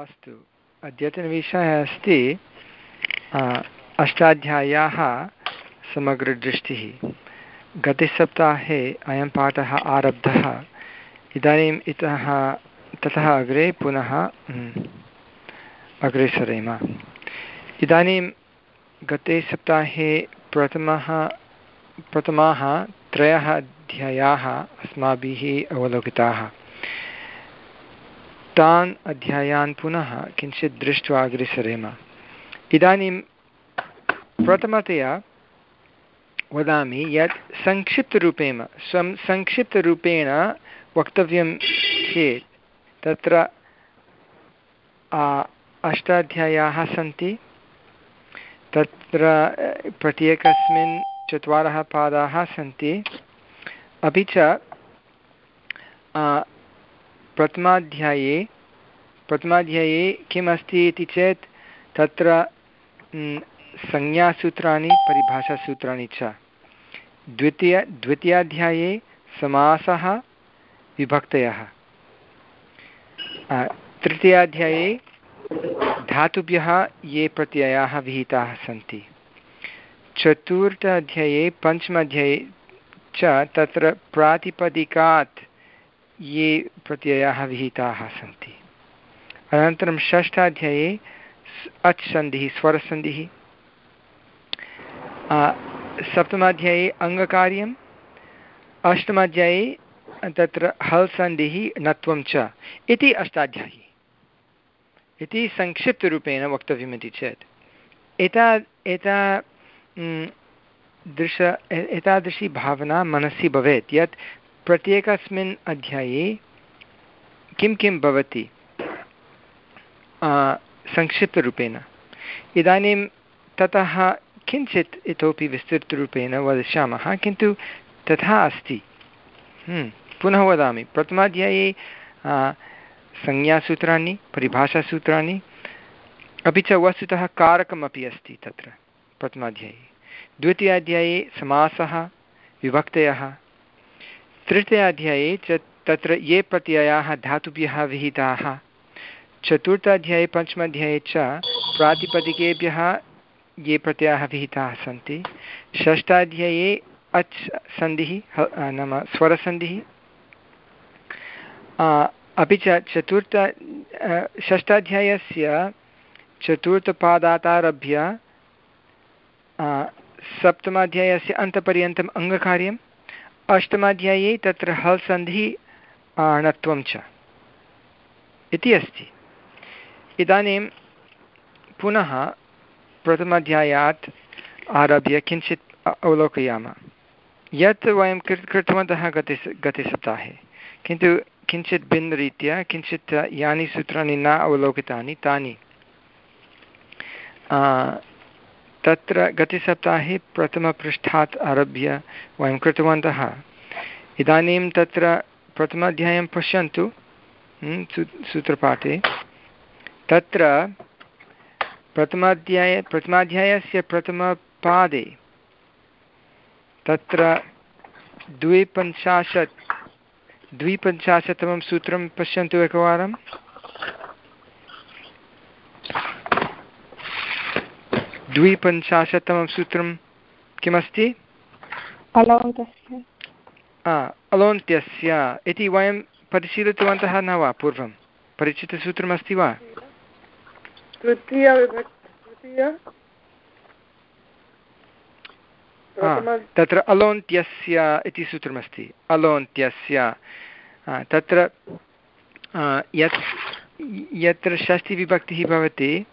अस्तु। अद्यतनविषयः अस्ति अष्टाध्याय्याः समग्रदृष्टिः। गतसप्ताहे अयं पाठः आरब्धः। इदानीम् इतः, ततः अग्रे पुनः अग्रे सरेम। इदानीं गते सप्ताहे प्रथमः, प्रथमाः त्रयः अध्यायाः अस्माभिः अवलोकिताः। तान् अध्यायान् पुनः किञ्चित् दृष्ट्वा अग्रे सरेम इदानीं प्रथमतया वदामि यत् संक्षिप्तरूपेण, स्वं संक्षिप्तरूपेण वक्तव्यं चेत् तत्र अष्टाध्यायाः सन्ति। तत्र प्रत्येकस्मिन् चत्वारः पादाः सन्ति। अपि च प्रथमाध्याये प्रथमाध्याये किम् अस्ति इति चेत् तत्र संज्ञासूत्राणि, परिभाषासूत्राणि च। द्वितीय द्वितीयाध्याये समासः, विभक्तयः। तृतीयाध्याये धातुभ्यः ये प्रत्ययाः विहिताः सन्ति। चतुर्थ अध्याये पञ्चमाध्याये च तत्र प्रातिपदिकात् ये प्रत्ययाः विहिताः सन्ति। अनन्तरं षष्ठाध्याये अच् सन्धिः स्वरसन्धिः। सप्तमाध्याये अङ्गकार्यम् अष्टमाध्याये तत्र हल् सन्धिः नत्वं च। इति अष्टाध्यायी। इति संक्षिप्तरूपेण वक्तव्यमिति चेत्। एता एता दृश एतादृशी भावना मनसि भवेत्। यत् प्रत्येकस्मिन् अध्याये किं किं भवति? संक्षिप्तरूपेण। इदानीं ततः किञ्चित् इतोपि विस्तृतरूपेण वदिष्यामः किन्तु तथा अस्ति। हम्म, पुनः वदामि। प्रथमाध्याये संज्ञासूत्राणि परिभाषासूत्राणि अपि च वस्तुतः कारकमपि अस्ति तत्र प्रथमाध्याये। द्वितीयाध्याये समासः विभक्तयः तृतीयाध्याये च तत्र ये प्रत्ययाः धातुभ्यः विहिताः। चतुर्थाध्याये पञ्चमाध्याये च प्रातिपदिकेभ्यः ये प्रत्ययाः विहिताः सन्ति। षष्ठाध्याये अच् सन्धिः नाम स्वरसन्धिः। अपि च चतुर्थ षष्ठाध्यायस्य चतुर्थपादातारभ्य सप्तमाध्यायस्य अन्तपर्यन्तम् अङ्गकार्यम्। अष्टमाध्याये तत्र हल् सन्धिः आणत्वं च इति अस्ति। इदानीं पुनः प्रथमाध्यायात् आरभ्य किञ्चित् अवलोकयामः। यत् वयं कृ कृतवन्तः गते गते सप्ताहे, किन्तु किञ्चित् भिन्नरीत्या, किञ्चित् यानि सूत्राणि न अवलोकितानि, तानि तत्र गतसप्ताहे प्रथमपृष्ठात् आरभ्य वयं कृतवन्तः। इदानीं तत्र प्रथमाध्यायं पश्यन्तु सूत्रपाठे। तत्र प्रथमाध्याये, प्रथमाध्यायस्य प्रथमपादे तत्र द्विपञ्चाशत् द्विपञ्चाशत्तमं सूत्रं पश्यन्तु एकवारं द्विपञ्चाशत्तमं सूत्रं किमस्ति? अलोन्त्यस्य। इति वयं परिशीलितवन्तः न वा पूर्वं? परिचितसूत्रमस्ति वा? तत्र अलोन्त्यस्य इति सूत्रमस्ति। अलोन्त्यस्य। तत्र यत् यत्र षष्टिविभक्तिः भवति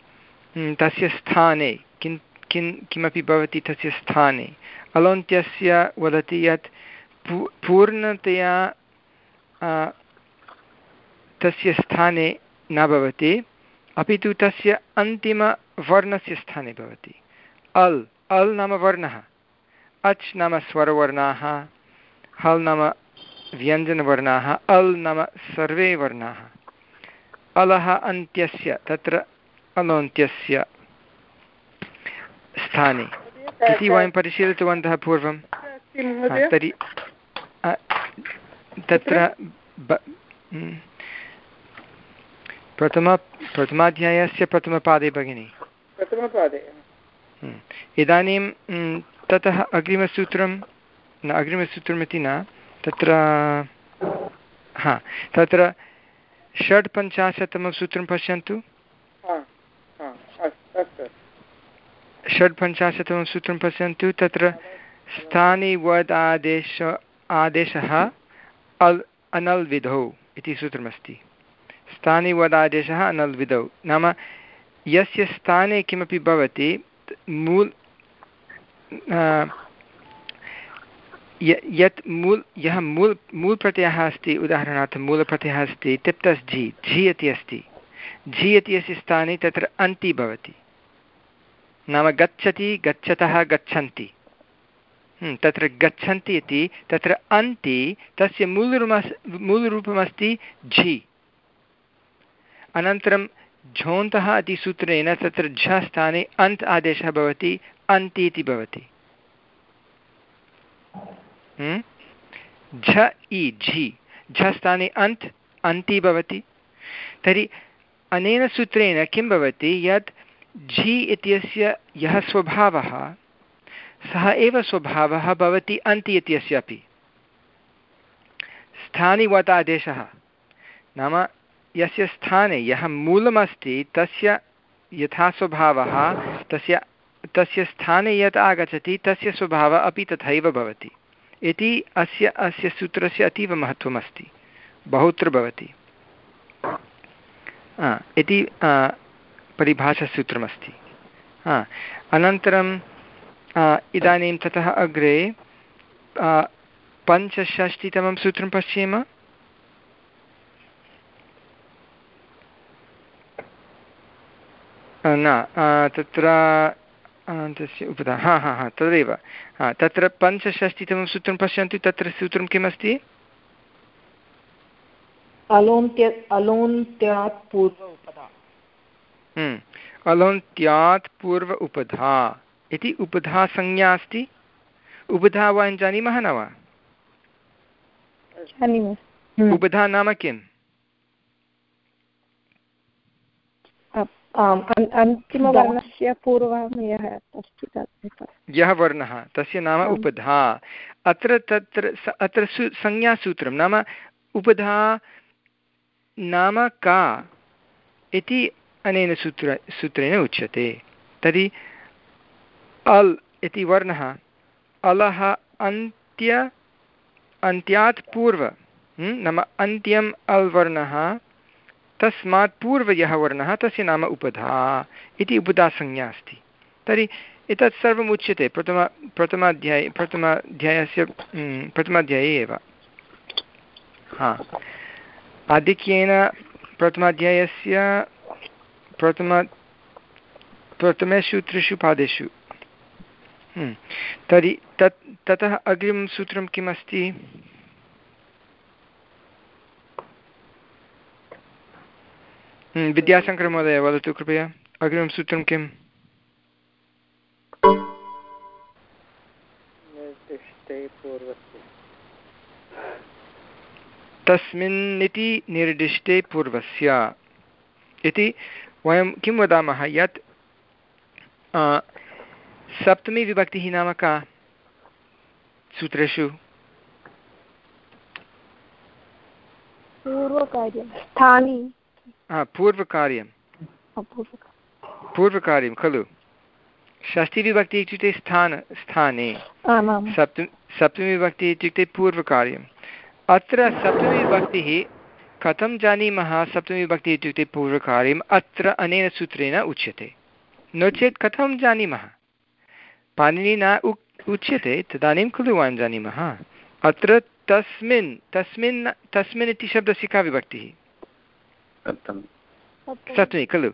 तस्य स्थाने किं, किमपि भवति तस्य स्थाने। अलोन्त्यस्य वदति यत् पू, पूर्णतया तस्य स्थाने न भवति, अपि तु तस्य अन्तिमवर्णस्य स्थाने भवति। अल् अल् नाम वर्णः। अच् नाम स्वरवर्णाः। हल् नाम व्यञ्जनवर्णाः। अल् नाम सर्वे वर्णाः। अलः अन्त्यस्य, तत्र अलोन्त्यस्य स्थाने। इति वयं परिशीलितवन्तः पूर्वं। तर्हि तत्र प्रथम प्रथमाध्यायस्य प्रथमपादे भगिनि। प्रथमपादे। इदानीं ततः अग्रिमसूत्रं न अग्रिमसूत्रमिति न तत्र हा तत्र षड्पञ्चाशत्तमं सूत्रं पश्यन्तु। षड्पञ्चाशत्तमं सूत्रं पश्यन्तु तत्र स्थानि वद् आदेश आदेशः अल् अनल् विधौ इति सूत्रमस्ति। स्थानि वद् आदेशः अनल् विधौ नाम यस्य स्थाने किमपि भवति मूल् यत् मूल् यः मूल् मूल् प्रत्ययः अस्ति, उदाहरणार्थं मूलप्रत्ययः अस्ति, तिप्तस् झि झि इति अस्ति। झि इति अस्य स्थाने तत्र अन्ति भवति। नाम गच्छति गच्छतः गच्छन्ति। हम्म, तत्र गच्छन्ति इति तत्र अन्ति तस्य मूलरूपमस् मूलरूपमस्ति झि। अनन्तरं झोन्तः इति सूत्रेण तत्र झ स्थाने अन्त् आदेशः भवति अन्ति इति भवति। हम्म, झ इ झि। झ स्थाने अन्त् अन्ति भवति। तर्हि अनेन सूत्रेण किं भवति यत् झि इत्यस्य यः स्वभावः, सः एव स्वभावः भवति अन्ति इत्यस्य अपि। स्थानिवत् आदेशः। नाम यस्य स्थाने यः मूलमस्ति, तस्य यथा स्वभावः, तस्य तस्य स्थाने यत् आगच्छति, तस्य स्वभावः अपि तथैव भवति। इति अस्य अस्य सूत्रस्य अतीव महत्त्वमस्ति। बहुत्र भवति। इति परिभाषासूत्रमस्ति। अनन्तरं इदानीं ततः अग्रे पञ्चषष्टितमं सूत्रं पश्येम। न तत्र तस्य उपधा हा हा हा, तदेव। हा, तत्र पञ्चषष्टितमं सूत्रं पश्यन्तु, तत्र सूत्रं किमस्ति? अलोन्त्य, अलोन्त्यात् पूर्व अलोन्त्यात् पूर्व उपधा। इति उपधा संज्ञा अस्ति। उपधा वयं जानीमः न वा? हम्म। उपधा नाम किम्? यः यः वर्णः तस्य नाम उपधा। अत्र तत्र अत्र सु संज्ञासूत्रं नाम उपधा नाम का? इति अनेन सूत्र, सूत्रेण उच्यते। तर्हि, अल् इति वर्णः, अलः अन्त्य, अन्त्यात् पूर्व नाम अन्त्यम् अल् वर्णः, तस्मात् पूर्व यः वर्णः, तस्य नाम उपधा इति उपधासंज्ञा अस्ति। तर्हि, एतत् सर्वम् उच्यते, प्रथम, प्रथमाध्याये, प्रथमाध्यायस्य प्रथमाध्याये एव। हा। आधिक्येन प्रथमाध्यायस्य प्रथम प्रथमेषु त्रिषु पादेषु। हम्म। तर्हि तत् ततः अग्रिमं सूत्रं किम् अस्ति हम्म, विद्याशङ्करमहोदय वदतु कृपया। अग्रिमं सूत्रं किम्? तस्मिन्निति निर्दिष्टे पूर्वस्य। इति वयं किं वदामः? यत् सप्तमी विभक्तिः नाम का सूत्रेषु पूर्वकार्यं। पूर्वकार्यं। खलु। षष्ठीविभक्तिः इत्युक्ते स्थान स्थाने। सप्त सप्तमीविभक्तिः इत्युक्ते पूर्वकार्यम्। अत्र सप्तमीविभक्तिः कथं जानीमः सप्तमीविभक्तिः इत्युक्ते पूर्वकार्यम्? अत्र अनेन सूत्रेण उच्यते। नो चेत् कथं जानीमः? पाणिनिना उक् उच्यते तदानीं खलु वयं जानीमः। अत्र तस्मिन् तस्मिन् तस्मिन् इति शब्दस्य का विभक्तिः सप्तमी। खलु।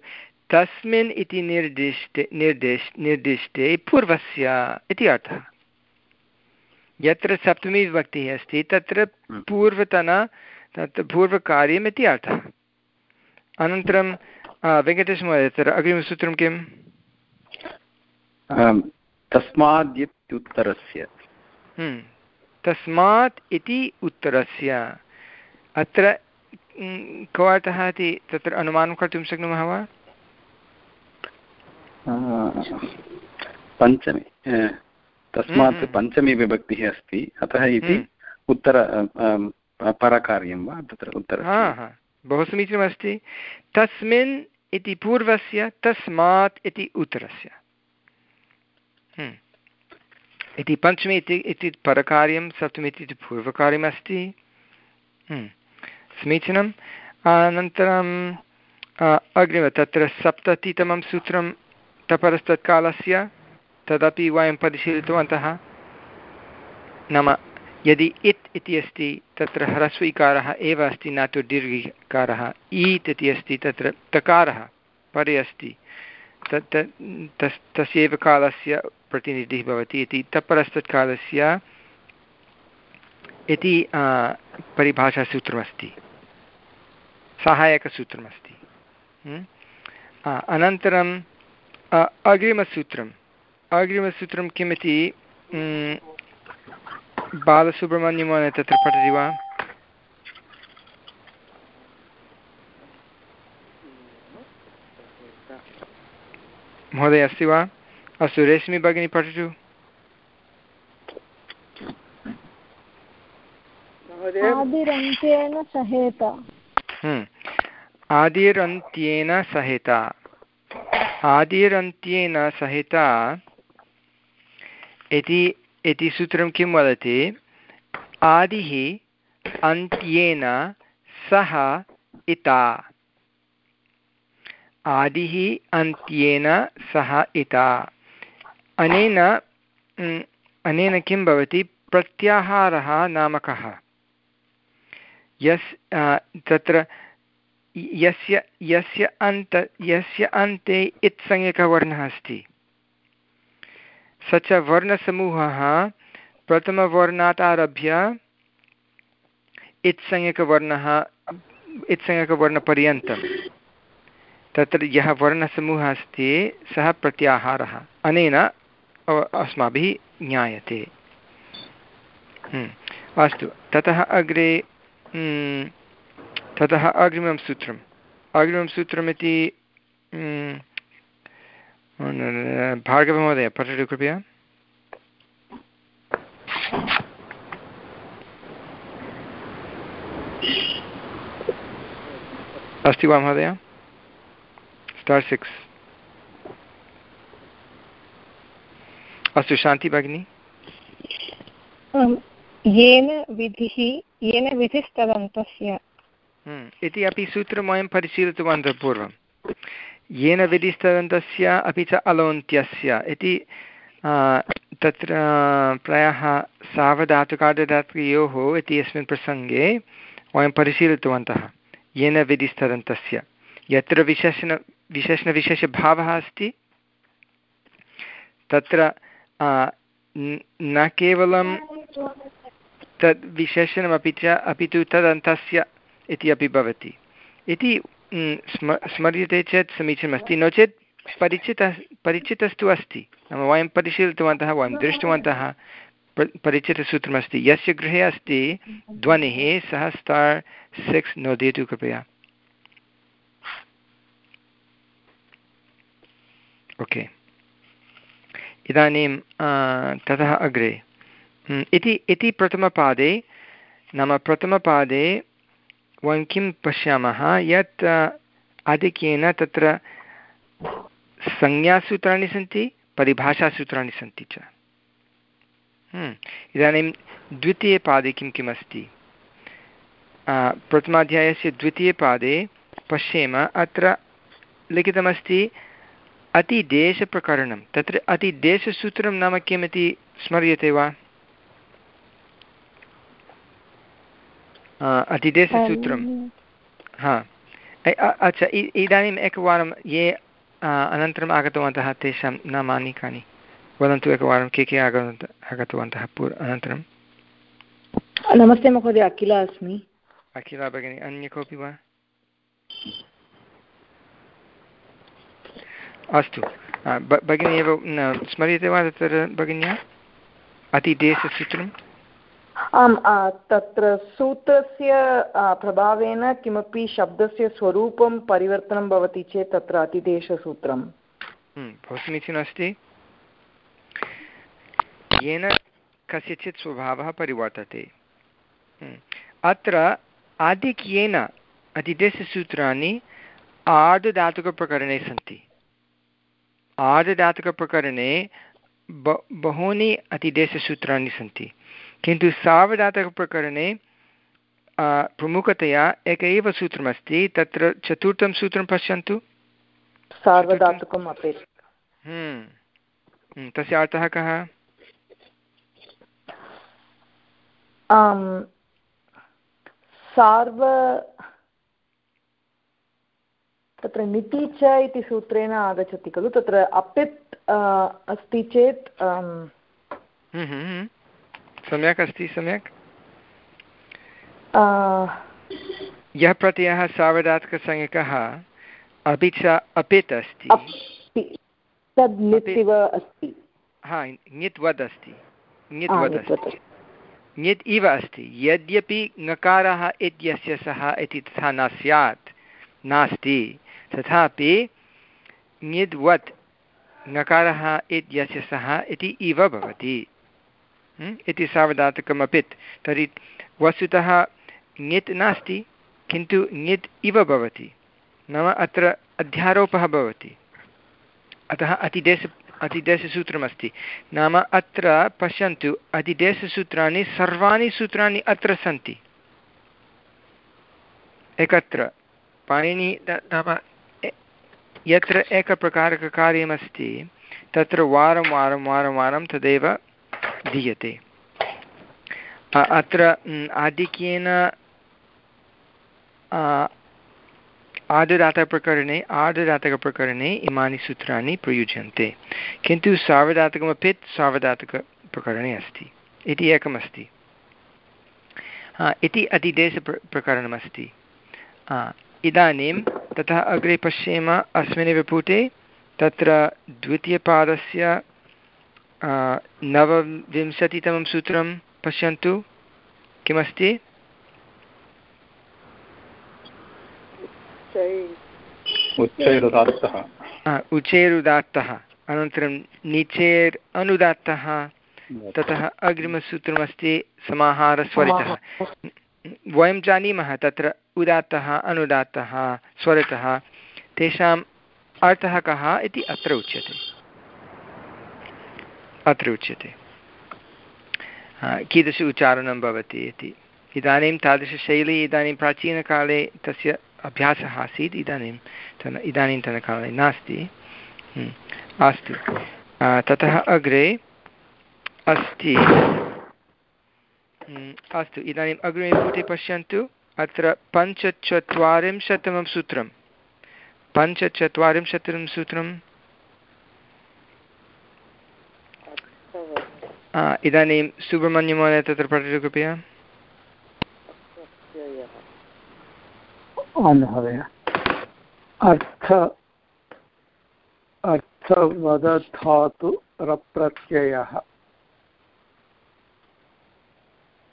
तस्मिन् इति निर्दिष्टे निर्दिष् निर्दिष्टे पूर्वस्य इति अर्थः। यत्र सप्तमी विभक्तिः अस्ति तत्र। पूर्वतन तत्र पूर्वकार्यम् इति अर्थः। अनन्तरं वेङ्कटेशमहोदय तत्र अग्रिमसूत्रं किम्? तस्माद्युत्तरस्य हम्म। तस्मात् इति उत्तरस्य। अत्र को अर्थः इति तत्र अनुमानं कर्तुं शक्नुमः वा? पञ्चमी तस्मात् पञ्चमी विभक्तिः अस्ति। अतः इति उत्तर परकार्यं वा? तत्र उत्तर बहु समीचीनमस्ति तस्मिन् इति पूर्वस्य, तस्मात् इति उत्तरस्य। इति पञ्चमी इति इति परकार्यं, सप्तमी इति पूर्वकार्यमस्ति। समीचीनम्। अनन्तरं अग्रिम, तत्र सप्ततितमं सूत्रं तपरस्तत्कालस्य, तदपि वयं परिशीलितवन्तः। नाम। यदि इत् इति अस्ति, तत्र ह्रस्वीकारः एव अस्ति, न तु दीर्घिकारः। ईत् इति अस्ति, तत्र तकारः परे अस्ति। तत् तस्, तस्यैव कालस्य प्रतिनिधिः भवति। इति तत्परस्तत्कालस्य इति परिभाषासूत्रमस्ति। सहायकसूत्रमस्ति। अनन्तरम् अग्रिमसूत्रम्। अग्रिमसूत्रं किमिति? बालसुब्रह्मण्यमहोदय तत्र पठति वा महोदय अस्ति वा अस्तु रेश्मि भगिनी पठतु आदिरन्त्येन सहेता। आदिरन्त्येन सहिता आदिरन्त्येन सहिता इति इति सूत्रं किं वदति? आदिः अन्त्येन सह इता। आदिः अन्त्येन सह इता। अनेन अनेन किं भवति? प्रत्याहारः नाम कः यस् तत्र यस्य यस्य अन्त, यस्य अन्ते इत्संज्ञकवर्णः अस्ति। स च वर्णसमूहः प्रथमवर्णात् आरभ्य इत्संज्ञकवर्णः इत्संज्ञकवर्णपर्यन्तं। तत्र यः वर्णसमूहः अस्ति सः प्रत्याहारः। अनेन अस्माभिः ज्ञायते। हम्म, अस्तु ततः अग्रे हम्म, ततः अग्रिमं सूत्रम्। अग्रिमं सूत्रमिति हम्म, भार्गवमहोदय पठतु कृपया अस्ति वा महोदय स्टार् सिक्स् अस्तु शान्ति भगिनि येन विधिः येन विधिस्तदन्तस्य इति अपि सूत्रं वयं परिशीलितवन्तः पूर्वं येन विधिस्तदन्तस्य अपि च अलोन्त्यस्य इति तत्र प्रायः सावधातुकार्धधातुकयोः इति अस्मिन् प्रसङ्गे वयं परिशीलितवन्तः, येन विधिस्तदन्तस्य। यत्र विशेषण विशेषणविशेषभावः अस्ति, तत्र न केवलं तद् विशेषणमपि च, अपि तु तदन्तस्य इति अपि भवति। इति स्म, स्मर्यते चेत् समीचीनमस्ति. नो चेत् परिचितः, परिचितस्तु अस्ति. नाम वयं परिशीलितवन्तः, वयं दृष्टवन्तः परिचितसूत्रमस्ति. यस्य गृहे अस्ति ध्वनिः, सः स्टार् सिक्स् नोदयतु कृपया. ओके. इदानीं ततः अग्रे. इति इति प्रथमपादे, नाम प्रथमपादे वयं किं पश्यामः? यत् आधिक्येन तत्र संज्ञासूत्राणि सन्ति परिभाषासूत्राणि सन्ति च। हम्म, इदानीं द्वितीयपादे किं किम् अस्ति? प्रथमाध्यायस्य द्वितीयपादे पश्येम अत्र लिखितमस्ति अतिदेशप्रकरणं। तत्र अतिदेशसूत्रं नाम किमिति स्मर्यते वा? अतिदेशसूत्रं हा। अच्छा इदानीम् एकवारं ये अनन्तरम् आगतवन्तः तेषां नामानि कानि? वदन्तु एकवारं के के आगतवन्तः आगतवन्तः पूर् अनन्तरं नमस्ते महोदय अखिला अस्मि। अखिला भगिनी अन्य कोऽपि वा? अस्तु। भगिनी एव स्मर्यते वा तत्र भगिन्या? अतिदेशसूत्रं आम् तत्र सूत्रस्य प्रभावेन किमपि शब्दस्य स्वरूपं परिवर्तनं भवति चेत् तत्र अतिदेशसूत्रं हम्म, बहु समीचीनम् अस्ति येन कस्यचित् स्वभावः परिवर्तते। हम्म, अत्र आधिक्येन अतिदेशसूत्राणि आर्धधातुकप्रकरणे सन्ति। आर्धधातुकप्रकरणे ब बहूनि अतिदेशसूत्राणि सन्ति। किन्तु सार्वधातुकप्रकरणे प्रमुखतया एक एव सूत्रमस्ति तत्र चतुर्थं सूत्रं पश्यन्तु। सार्वधातुकम् हम्म, हम्म, तस्य अर्थः कः? सार्व तत्र निति च इति सूत्रेण आगच्छति खलु तत्र अपित् अस्ति चेत्। सम्यक् अस्ति सम्यक्? यः प्रत्ययः सार्वधातुकसंज्ञकः अपि च अपित् अस्ति। हा ङित्वद् ङित्वद् अस्ति। ङित् इव अस्ति। यद्यपि ङकारः इत्यस्य सः इति तथा न स्यात् नास्ति। तथापि ङिद्वत् ङकारः इत्यस्य सः इति इव भवति। इति सावधातकमपित् तर्हि वस्तुतः ङित् नास्ति, किन्तु ङित् इव भवति। नाम अत्र अध्यारोपः भवति। अतः अतिदेश, अतिदेशसूत्रमस्ति। नाम अत्र पश्यन्तु, अतिदेशसूत्राणि सर्वाणि सूत्राणि अत्र सन्ति। एकत्र। पाणिनि नाम यत्र एकप्रकारककार्यमस्ति, तत्र वारं वारं वारं वारं तदेव दीयते। अत्र आधिक्येन आदुदातप्रकरणे आदुदातकप्रकरणे इमानि सूत्राणि प्रयुज्यन्ते। किन्तु सार्वधातकमपि सार्वधातकप्रकरणे अस्ति। इति एकमस्ति। इति अतिदेशप्रकरणमस्ति। इदानीं ततः अग्रे पश्येम अस्मिन्नेव पुटे, तत्र द्वितीयपादस्य नवविंशतितमं सूत्रं पश्यन्तु। किमस्ति? उचेरुदात्तः अनन्तरं निचेर् अनुदात्तः। ततः अग्रिमसूत्रमस्ति समाहारस्वरितः। वयं जानीमः तत्र उदात्तः अनुदात्तः स्वरतः। तेषाम् अर्थः कः इति अत्र उच्यते। अत्र उच्यते। कीदृश उच्चारणं भवति इति। इदानीं तादृशशैली इदानीं प्राचीनकाले तस्य अभ्यासः आसीत् इदानीं तन इदानीन्तनकाले नास्ति। हम्म, अस्तु। ततः अग्रे अस्ति। हम्म, अस्तु इदानीम् अग्रिमे पुटे पश्यन्तु। अत्र पञ्चचत्वारिंशत्तमं सूत्रं पञ्चचत्वारिंशत्तमं सूत्रम् इदानीं सुब्रह्मण्यमहोदय तत्र पठतु कृपया। महोदय। अर्थ अर्थवदधातु रप्रत्ययः।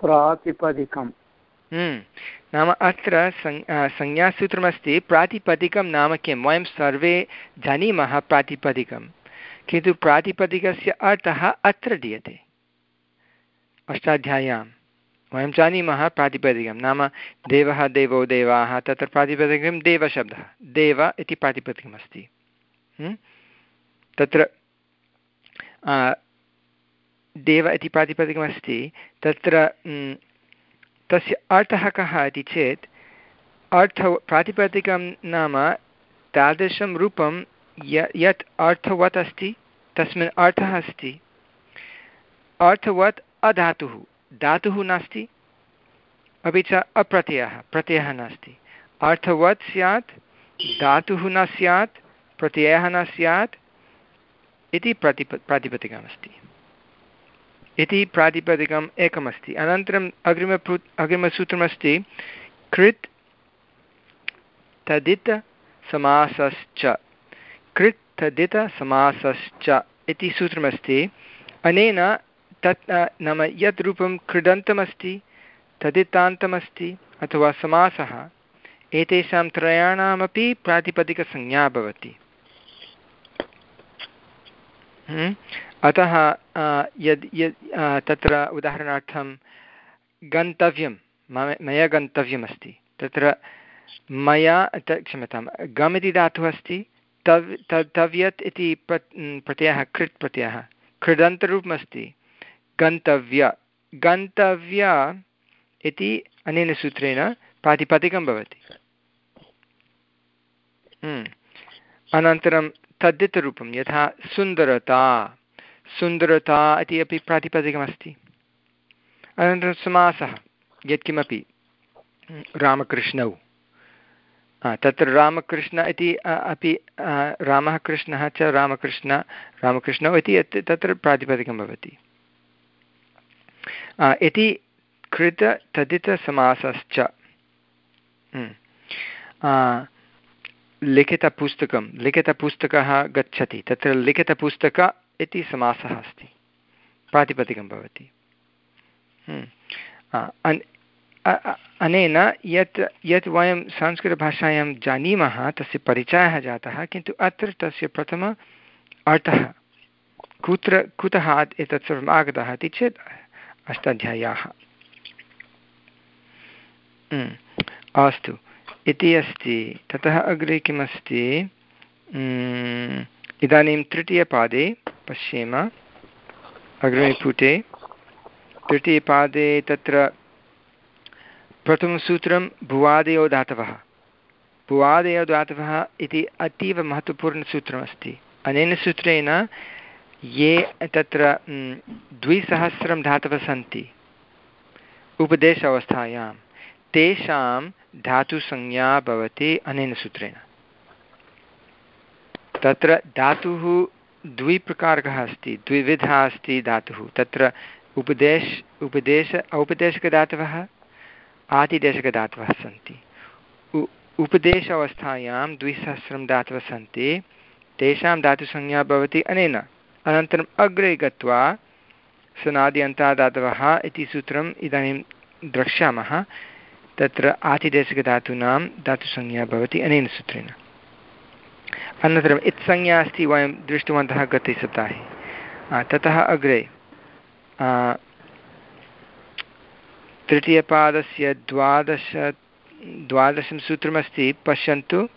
प्रातिपदिकं हम्म, नाम अत्र संज्ञासूत्रमस्ति प्रातिपदिकं नाम किं? वयं सर्वे जानीमः प्रातिपदिकं। किन्तु प्रातिपदिकस्य अर्थः अत्र दीयते। अष्टाध्याय्यां। वयं जानीमः प्रातिपदिकं, नाम देवः देवो देवाः, तत्र प्रातिपदिकं देवशब्दः, देव इति प्रातिपदिकमस्ति। तत्र देव इति प्रातिपदिकमस्ति, तत्र तस्य अर्थः कः इति चेत्, अर्थ, प्रातिपदिकं नाम तादृशं रूपं य, यत् अर्थवत् अस्ति, तस्मिन् अर्थः अस्ति। अर्थवत् अधातुः। धातुः नास्ति, अपि च अप्रत्ययः, प्रत्ययः नास्ति। अर्थवत् स्यात्, धातुः न स्यात्, प्रत्ययः न स्यात् इति प्रतिप प्रातिपदिकमस्ति इति प्रातिपदिकम् एकमस्ति। अनन्तरम् अग्रिम अग्रिमसूत्रमस्ति कृत् तदित समासश्च। कृत् तदित समासश्च इति सूत्रमस्ति। अनेन तत् नाम यत् रूपं कृदन्तमस्ति, तदितान्तमस्ति अथवा समासः, एतेषां त्रयाणामपि प्रातिपदिकसंज्ञा भवति हम्म? अतः यद् यद् तत्र उदाहरणार्थं गन्तव्यं मया गन्तव्यमस्ति तत्र मया क्षम्यतां गम् इति धातुः अस्ति, तव् तव्यत् इति प्र प्रत्ययः, कृत् प्रत्ययः, कृदन्तरूपमस्ति गन्तव्य। गन्तव्य इति अनेन सूत्रेण प्रातिपदिकं भवति। हम्म। अनन्तरं तद्धितरूपं यथा सुन्दरता। सुन्दरता इति अपि प्रातिपदिकमस्ति। अनन्तरं समासः, यत्किमपि। रामकृष्णौ। तत्र रामकृष्ण इति अपि रामः कृष्णः च रामकृष्ण, रामकृष्णौ इति तत्र प्रातिपदिकं भवति। इति कृत तदितसमासश्च लिखितपुस्तकं, लिखितपुस्तकः गच्छति, तत्र लिखितपुस्तक इति समासः अस्ति। प्रातिपदिकं भवति। अनेन यत् यत् वयं संस्कृतभाषायां जानीमः, तस्य परिचयः जातः, किन्तु अत्र तस्य प्रथम अर्थः, कुत्र, कुतः एतत् सर्वम् आगतः इति चेत् अष्टाध्याय्याः। अस्तु। इति अस्ति। ततः अग्रे किमस्ति? इदानीं तृतीयपादे पश्येम। अग्रिमपुटे तृतीयपादे तत्र प्रथमसूत्रं भुवादयो धातवः भुवादयो धातवः इति अतीव महत्त्वपूर्णसूत्रमस्ति। अनेन सूत्रेण ये तत्र द्विसहस्रं धातवः सन्ति उपदेश अवस्थायां तेषां धातुसंज्ञा भवति अनेन सूत्रेण। तत्र धातुः द्विप्रकारकः अस्ति, द्विविधः अस्ति धातुः। तत्र उपदेश उपदेश, औपदेशकधातवः, आदिदेशकधातवः सन्ति। उपदेश अवस्थायां द्विसहस्रं धातवः सन्ति, तेषां धातुसंज्ञा भवति अनेन। अनन्तरम् अग्रे गत्वा सनाद्यन्तादातवः इति सूत्रम् इदानीं द्रक्ष्यामः। तत्र आतिदेशिकधातूनां धातुसंज्ञा भवति अनेन सूत्रेण। अनन्तरम् इत्संज्ञा अस्ति वयं दृष्टवन्तः गते सप्ताहे। ततः अग्रे तृतीयपादस्य द्वादश, द्वादशं सूत्रमस्ति, पश्यन्तु।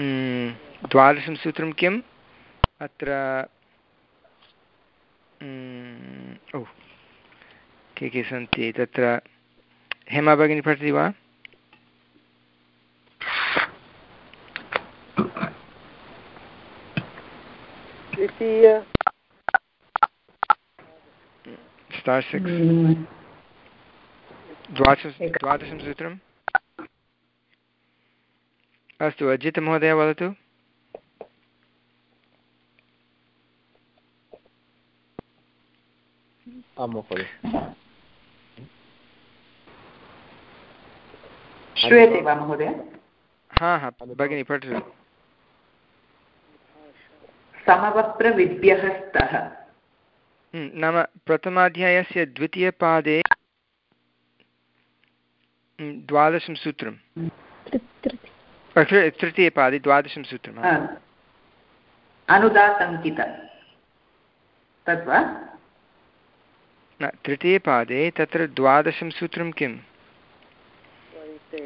द्वादशं सूत्रं किम्? अत्र ओ के के सन्ति तत्र हेमा भगिनी पठति वा? स्टार् सिक्स् द्वादश द्वादशं सूत्रम्। अस्तु अजितमहोदय वदतु। श्रूयते वा महोदय हा हा भगिनी पठतु समवप्रविद्यः स्तः हम्म, नाम प्रथमाध्यायस्य द्वितीयपादे द्वादशं सूत्रं तृतीयपादे द्वादशं सूत्रम् अनुदातङ्कित तद्वा न तृतीयपादे तत्र द्वादशं सूत्रं किं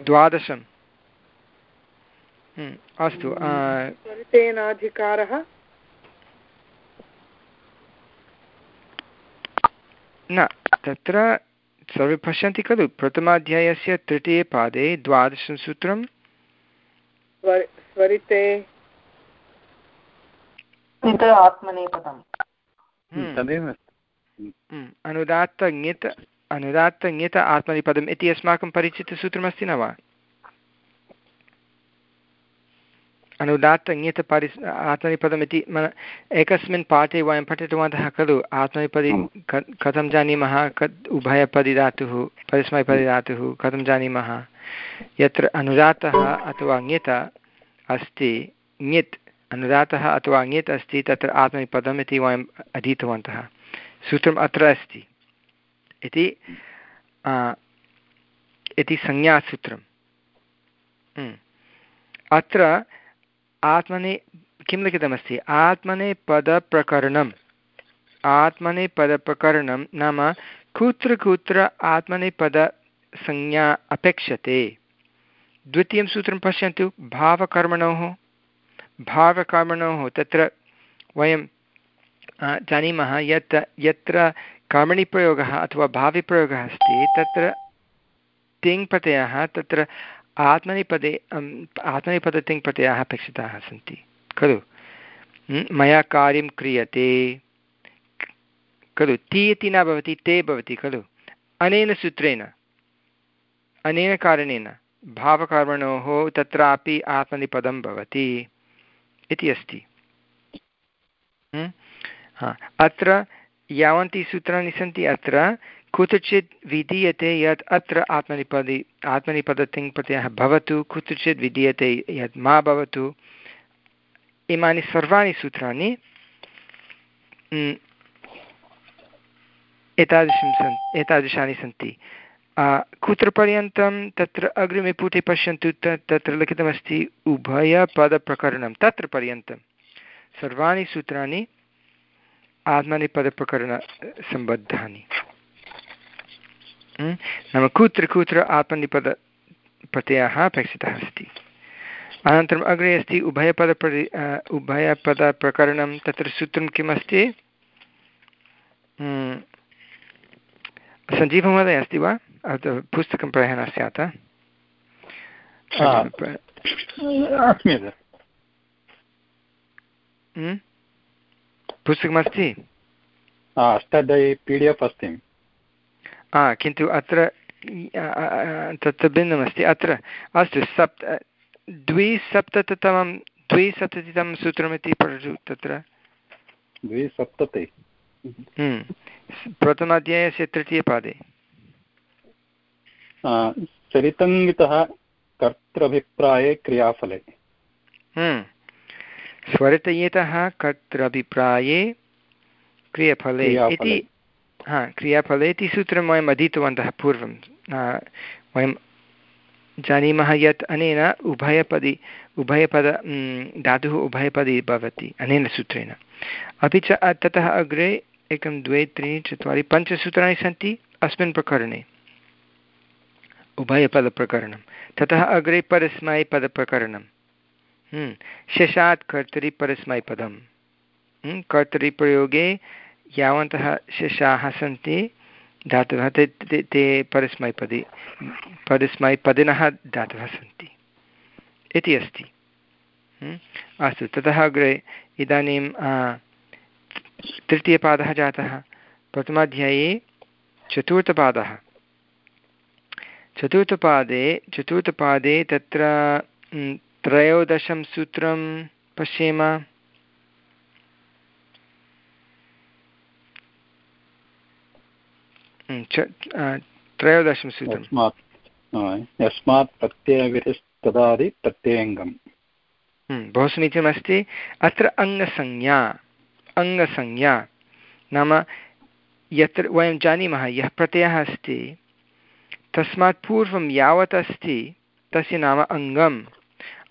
द्वादशं। अस्तु न तत्र सर्वे पश्यन्ति खलु प्रथमाध्यायस्य तृतीये पादे द्वादशं सूत्रं। स्वरिते अनुदात्तङित अनुदात्तङित आत्मनिपदम् इति अस्माकं परिचितसूत्रमस्ति न वा अनुदात्त ङितपरि आत्मनिपदमिति एकस्मिन् पाठे वयं पठितवन्तः खलु आत्मनिपदि कथं जानीमः कत् उभयपदिधातुः परिस्मयपदिधातुः कथं जानीमः यत्र अनुदातः अथवा ङित अस्ति ङित् अनुदातः अथवा ङित् अस्ति तत्र आत्मनिपदम् इति वयम् अधीतवन्तः सूत्रम् अत्र अस्ति। इति इति संज्ञासूत्रम्। हम्म। अत्र आत्मने किं लिखितमस्ति? आत्मनेपदप्रकरणम्। आत्मनेपदप्रकरणं नाम कुत्र कुत्र आत्मनेपदसंज्ञा अपेक्षते। द्वितीयं सूत्रं पश्यन्तु, भावकर्मणोः। भावकर्मणोः, तत्र वयं जानीमः, यत्, यत्र कर्मणिप्रयोगः अथवा भाविप्रयोगः अस्ति, तत्र तिङ्प्रत्ययः तत्र आत्मनिपदे आत्मनिपदतिङ्प्रत्ययाः अपेक्षिताः सन्ति। खलु? मया कार्यं क्रियते। खलु? ति इति न भवति, ते भवति, खलु? अनेन सूत्रेण, अनेन कारणेन, भावकर्मणोः तत्रापि आत्मनिपदं भवति इति अस्ति। अत्र यावन्ति सूत्राणि सन्ति अत्र कुत्रचित् विधीयते यत् अत्र आत्मनिपदि आत्मनिपदतिङ् प्रत्ययः भवतु, कुत्रचित् विधीयते यत् मा भवतु। इमानि सर्वाणि सूत्राणि एतादृशं सन् एतादृशानि सन्ति। कुत्र पर्यन्तं तत्र अग्रिमे पुटे पश्यन्तु तत्र लिखितमस्ति, उभयपदप्रकरणं। तत्र पर्यन्तं सर्वाणि सूत्राणि आत्मनिपदप्रकरणसम्बद्धानि नाम कुत्र कुत्र आत्मनिपदप्रत्ययः अपेक्षितः अस्ति। अनन्तरम् अग्रे अस्ति उभयपदप्र उभयपदप्रकरणं तत्र सूत्रं किम् अस्ति सञ्जीवमहोदय अस्ति वा? पुस्तकं प्रायः न स्यात् पुस्तकमस्ति अष्टाध्यायी पी डि एफ् अस्ति। हा किन्तु अत्र तत्र भिन्नमस्ति। अत्र अस्तु सप्त द्विसप्ततितमं द्विसप्ततितमं सूत्रमिति पठतु तत्र। द्विसप्तति। हम्म। प्रथमाध्यायस्य तृतीयपादे। चरितङ्गितः कर्तृभिप्राये क्रियाफले। हम्म। स्वरितयेतः कर्तृभिप्राये क्रियफले इति हा क्रियाफले इति सूत्रं वयम् अधीतवन्तः पूर्वं। वयं जानीमः यत् अनेन उभयपदि उभयपद धातुः उभयपदी भवति अनेन सूत्रेण। अपि च ततः अग्रे एकं द्वे त्रीणि चत्वारि पञ्चसूत्राणि सन्ति अस्मिन् प्रकरणे। उभयपदप्रकरणं। ततः अग्रे परस्मैपदप्रकरणं शशात् कर्तरिपरस्मैपदं कर्तरिप्रयोगे यावन्तः शशाः सन्ति धातवः ते ते परस्मैपदे, परस्मैपदिनः धातवः सन्ति। इति अस्ति। अस्तु, ततः अग्रे इदानीं तृतीयपादः जातः। प्रथमाध्याये चतुर्थपादः। चतुर्थपादे चतुर्थपादे तत्र त्रयोदशं सूत्रं पश्येम। त्रयोदशं सूत्रं। यस्मात् प्रत्ययविरस्तदादि प्रत्ययङ्गम्। बहु समीचीनमस्ति। अत्र अङ्गसंज्ञा अङ्गसंज्ञा नाम यत्र वयं जानीमः यः प्रत्ययः अस्ति तस्मात् पूर्वं यावत् अस्ति तस्य नाम अङ्गम्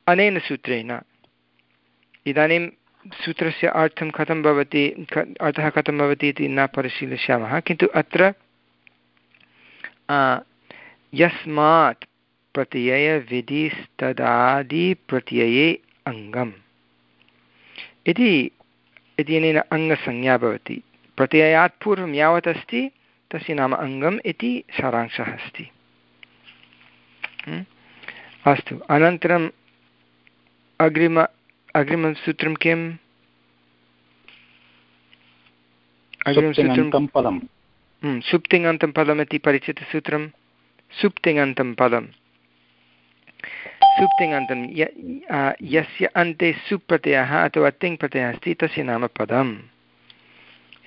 अनेन सूत्रेण। इदानीं सूत्रस्य अर्थं कथं भवति अर्थः कथं भवति इति न परिशीलिष्यामः किन्तु अत्र यस्मात् प्रत्ययविधिस्तदादिप्रत्यये अङ्गम्। इति इत्यनेन अङ्गसंज्ञा भवति। प्रत्ययात् पूर्वं यावत् अस्ति, तस्य नाम अङ्गम् इति सारांशः अस्ति। अस्तु अनन्तरम् अग्रिम अग्रिमं सूत्रं किम्? अग्रिमसूत्रं पदं सुप्तिङन्तं पदमिति परिचितसूत्रं सुप्तिङन्तं पदं सुप्तिङन्तं यस्य अन्ते सुप्रत्ययः अथवा तिङ् प्रत्ययः अस्ति तस्य नाम पदम्।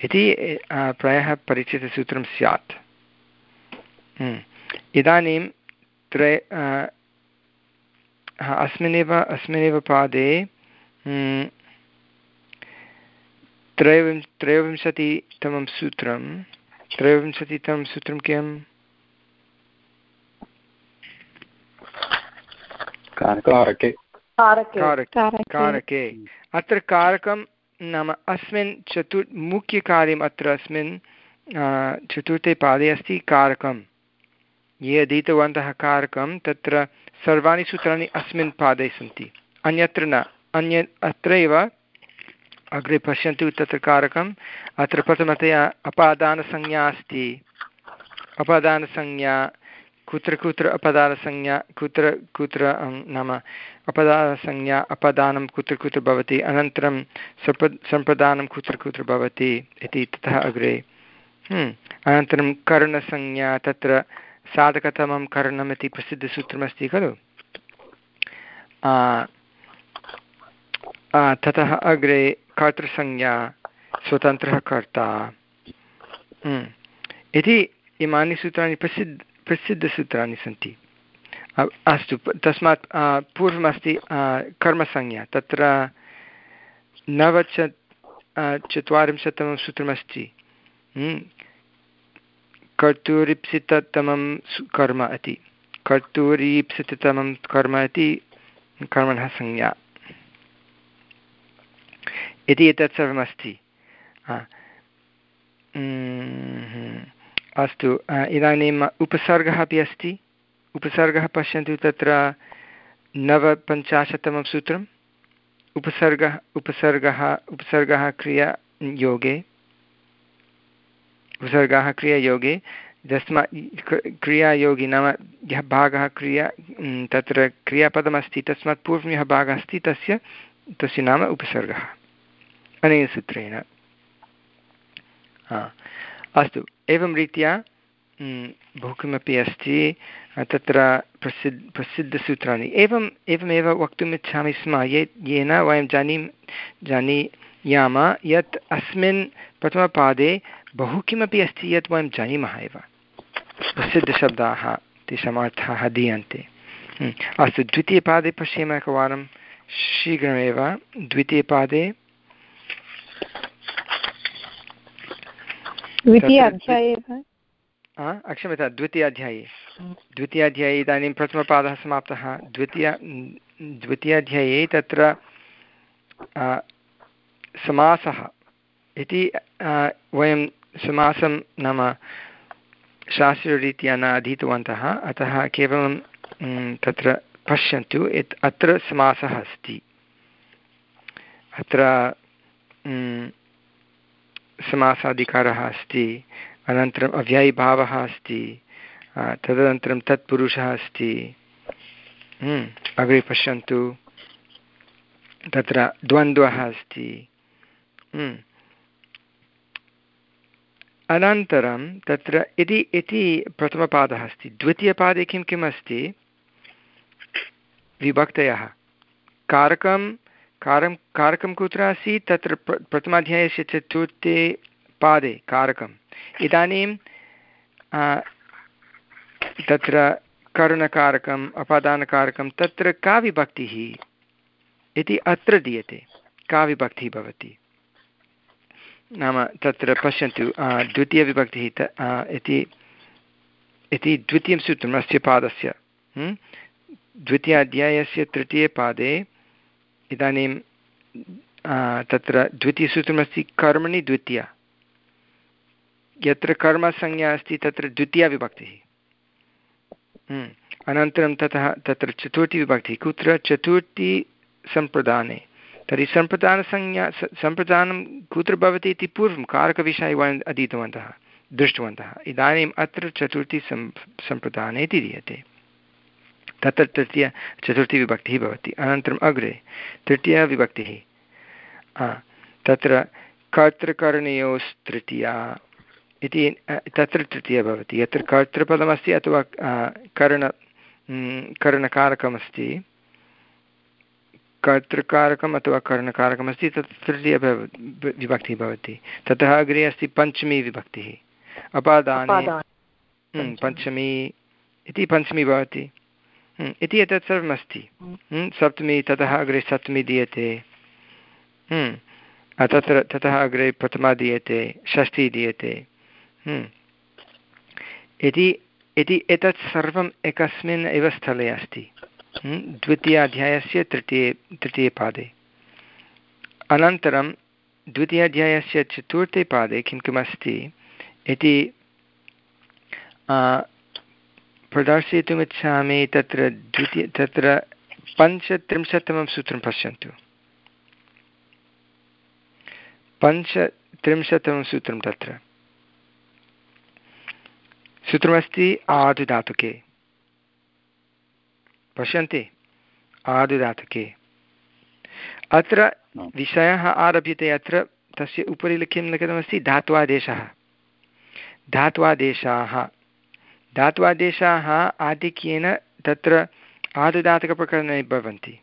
इति प्रायः परिचितसूत्रं स्यात्। इदानीं त्रय अस्मिन्नेव अस्मिन्नेव पादे त्रयोविंश त्रयोविंशतितमं सूत्रं त्रयोविंशतितमं सूत्रं किम् कारके। कारके। अत्र कारकं नाम अस्मिन् चतुर् मुख्यकार्यम् अत्र अस्मिन् चतुर्थे पादे अस्ति कारकं। ये अधीतवन्तः कारकं तत्र सर्वाणि सूत्राणि अस्मिन् पादे सन्ति। अन्यत्र न। अन्य अत्रैव अग्रे पश्यन्तु तत्र कारकम्। अत्र प्रथमतया अपादानसंज्ञा अस्ति। अपादानसंज्ञा कुत्र कुत्र अपदानसंज्ञा कुत्र कुत्र नाम। अपदानसंज्ञा अपदानं कुत्र कुत्र भवति। अनन्तरं सप सम्प्रदानं कुत्र कुत्र भवति इति ततः अग्रे। हम्म, अनन्तरं कर्णसंज्ञा तत्र साधकतमं कर्णम् इति प्रसिद्धसूत्रमस्ति खलु? ततः अग्रे कर्तृसंज्ञा स्वतन्त्रः कर्ता। हम्म, इति इमानि सूत्राणि प्रसिद्ध प्रसिद्धसूत्राणि सन्ति। अस्तु तस्मात् पूर्वमस्ति कर्मसंज्ञा। तत्र नवच चत्वारिंशत्तमं सूत्रमस्ति। हम्म। कर्तुरीप्सिततमं कर्म इति। कर्तुरीप्सिततमं कर्म इति कर्मणः संज्ञा। इति एतत् सर्वमस्ति। अस्तु इदानीम् उपसर्गः अपि अस्ति। उपसर्गः पश्यन्तु तत्र नवपञ्चाशत्तमं सूत्रम्। उपसर्गः उपसर्गः उपसर्गः क्रियायोगे। उपसर्गाः क्रियायोगे तस्मात् क्रियायोगी नाम यः भागः क्रिया तत्र क्रियापदमस्ति, तस्मात् पूर्वं यः भागः अस्ति, तस्य तस्य नाम उपसर्गः। अनेन सूत्रेण। अस्तु, एवं रीत्या बहु किमपि अस्ति, तत्र प्रसिद्ध प्रसिद्धसूत्राणि। एवम् एवमेव वक्तुम् इच्छामि स्म, ये येन वयं जानीं जानीयाम यत् अस्मिन् प्रथमपादे बहु किमपि अस्ति यत् वयं जानीमः एव। प्रसिद्धशब्दाः तेषाम् अर्थाः दीयन्ते। अस्तु द्वितीयपादे पश्येम एकवारं। शीघ्रमेव द्वितीयपादे। क्षम्यता द्वितीयाध्याये द्वितीयाध्याये इदानीं प्रथमपादः समाप्तः। द्वितीय द्वितीयाध्याये तत्र समासः। इति वयं समासं नाम शास्त्ररीत्या न अधीतवन्तः अतः केवलं तत्र पश्यन्तु, यत् अत्र समासः अस्ति। अत्र समासाधिकारः अस्ति, अनन्तरम् अव्ययीभावः अस्ति तदनन्तरं तत्पुरुषः अस्ति। अग्रे पश्यन्तु। तत्र द्वन्द्वः अस्ति। अनन्तरं तत्र इति इति प्रथमपादः अस्ति, द्वितीयपादे किं, किम् अस्ति? विभक्तयः। कारकं, कारं, कारकं कुत्र आसीत्? तत्र प्र, प्रथमाध्यायस्य चतुर्थे पादे, कारकम्। इदानीं तत्र कर्णकारकम् अपादानकारकं तत्र का विभक्तिः? इति अत्र दीयते, का विभक्तिः भवति? नाम तत्र पश्यन्तु द्वितीयविभक्तिः इति इति द्वितीयं सूत्रम् अस्य पादस्य। द्वितीयाध्यायस्य तृतीयपादे इदानीं तत्र द्वितीयसूत्रमस्ति कर्मणि द्वितीया। यत्र कर्मसंज्ञा अस्ति, तत्र द्वितीया विभक्तिः अनन्तरं ततः, तत्र चतुर्थीविभक्तिः कुत्र? चतुर्थीसम्प्रदाने तर्हि सम्प्रदानसंज्ञा सम्प्रदानं कुत्र भवति इति पूर्वं कारकविषये वयम् अधीतवन्तः, दृष्टवन्तः। इदानीम् अत्र चतुर्थी सम्, सम्प्रदाने इति दीयते। तत्र तृतीय चतुर्थीविभक्तिः भवति। अनन्तरम् अग्रे तृतीयविभक्तिः तत्र कर्तृकरणयोस्तृतीया इति तत्र तृतीया भवति। यत्र कर्तृपदमस्ति अथवा कर्ण कर्णकारकमस्ति कर्तृकारकम् अथवा कर्णकारकमस्ति तत् तृतीय विभक्तिः भवति। ततः अग्रे अस्ति पञ्चमी विभक्तिः। अपादाने पञ्चमी। इति पञ्चमी भवति। इति एतत् सर्वमस्ति। सप्तमी ततः अग्रे सप्तमी दीयते। तत्र ततः अग्रे प्रथमा दीयते षष्ठी दीयते। इति इति एतत् सर्वम् एकस्मिन् एव स्थले अस्ति। द्वितीयाध्यायस्य तृतीये तृतीये पादे। अनन्तरं द्वितीयाध्यायस्य चतुर्थे पादे किं किमस्ति? इति प्रदर्शयितुमिच्छामि तत्र द्वितीय, तत्र पञ्चत्रिंशत्तमं सूत्रं पश्यन्तु। पञ्चत्रिंशत्तमं सूत्रं तत्र। सूत्रमस्ति आदुधातुके पश्यन्ति आदुधातुके अत्र विषयः आरभ्यते अत्र तस्य उपरि लिखितं लिखितमस्ति धात्वादेशः। धात्वादेशाः। धात्वादेशाः आधिक्येन तत्र आदुदातकप्रकरणे भवन्ति।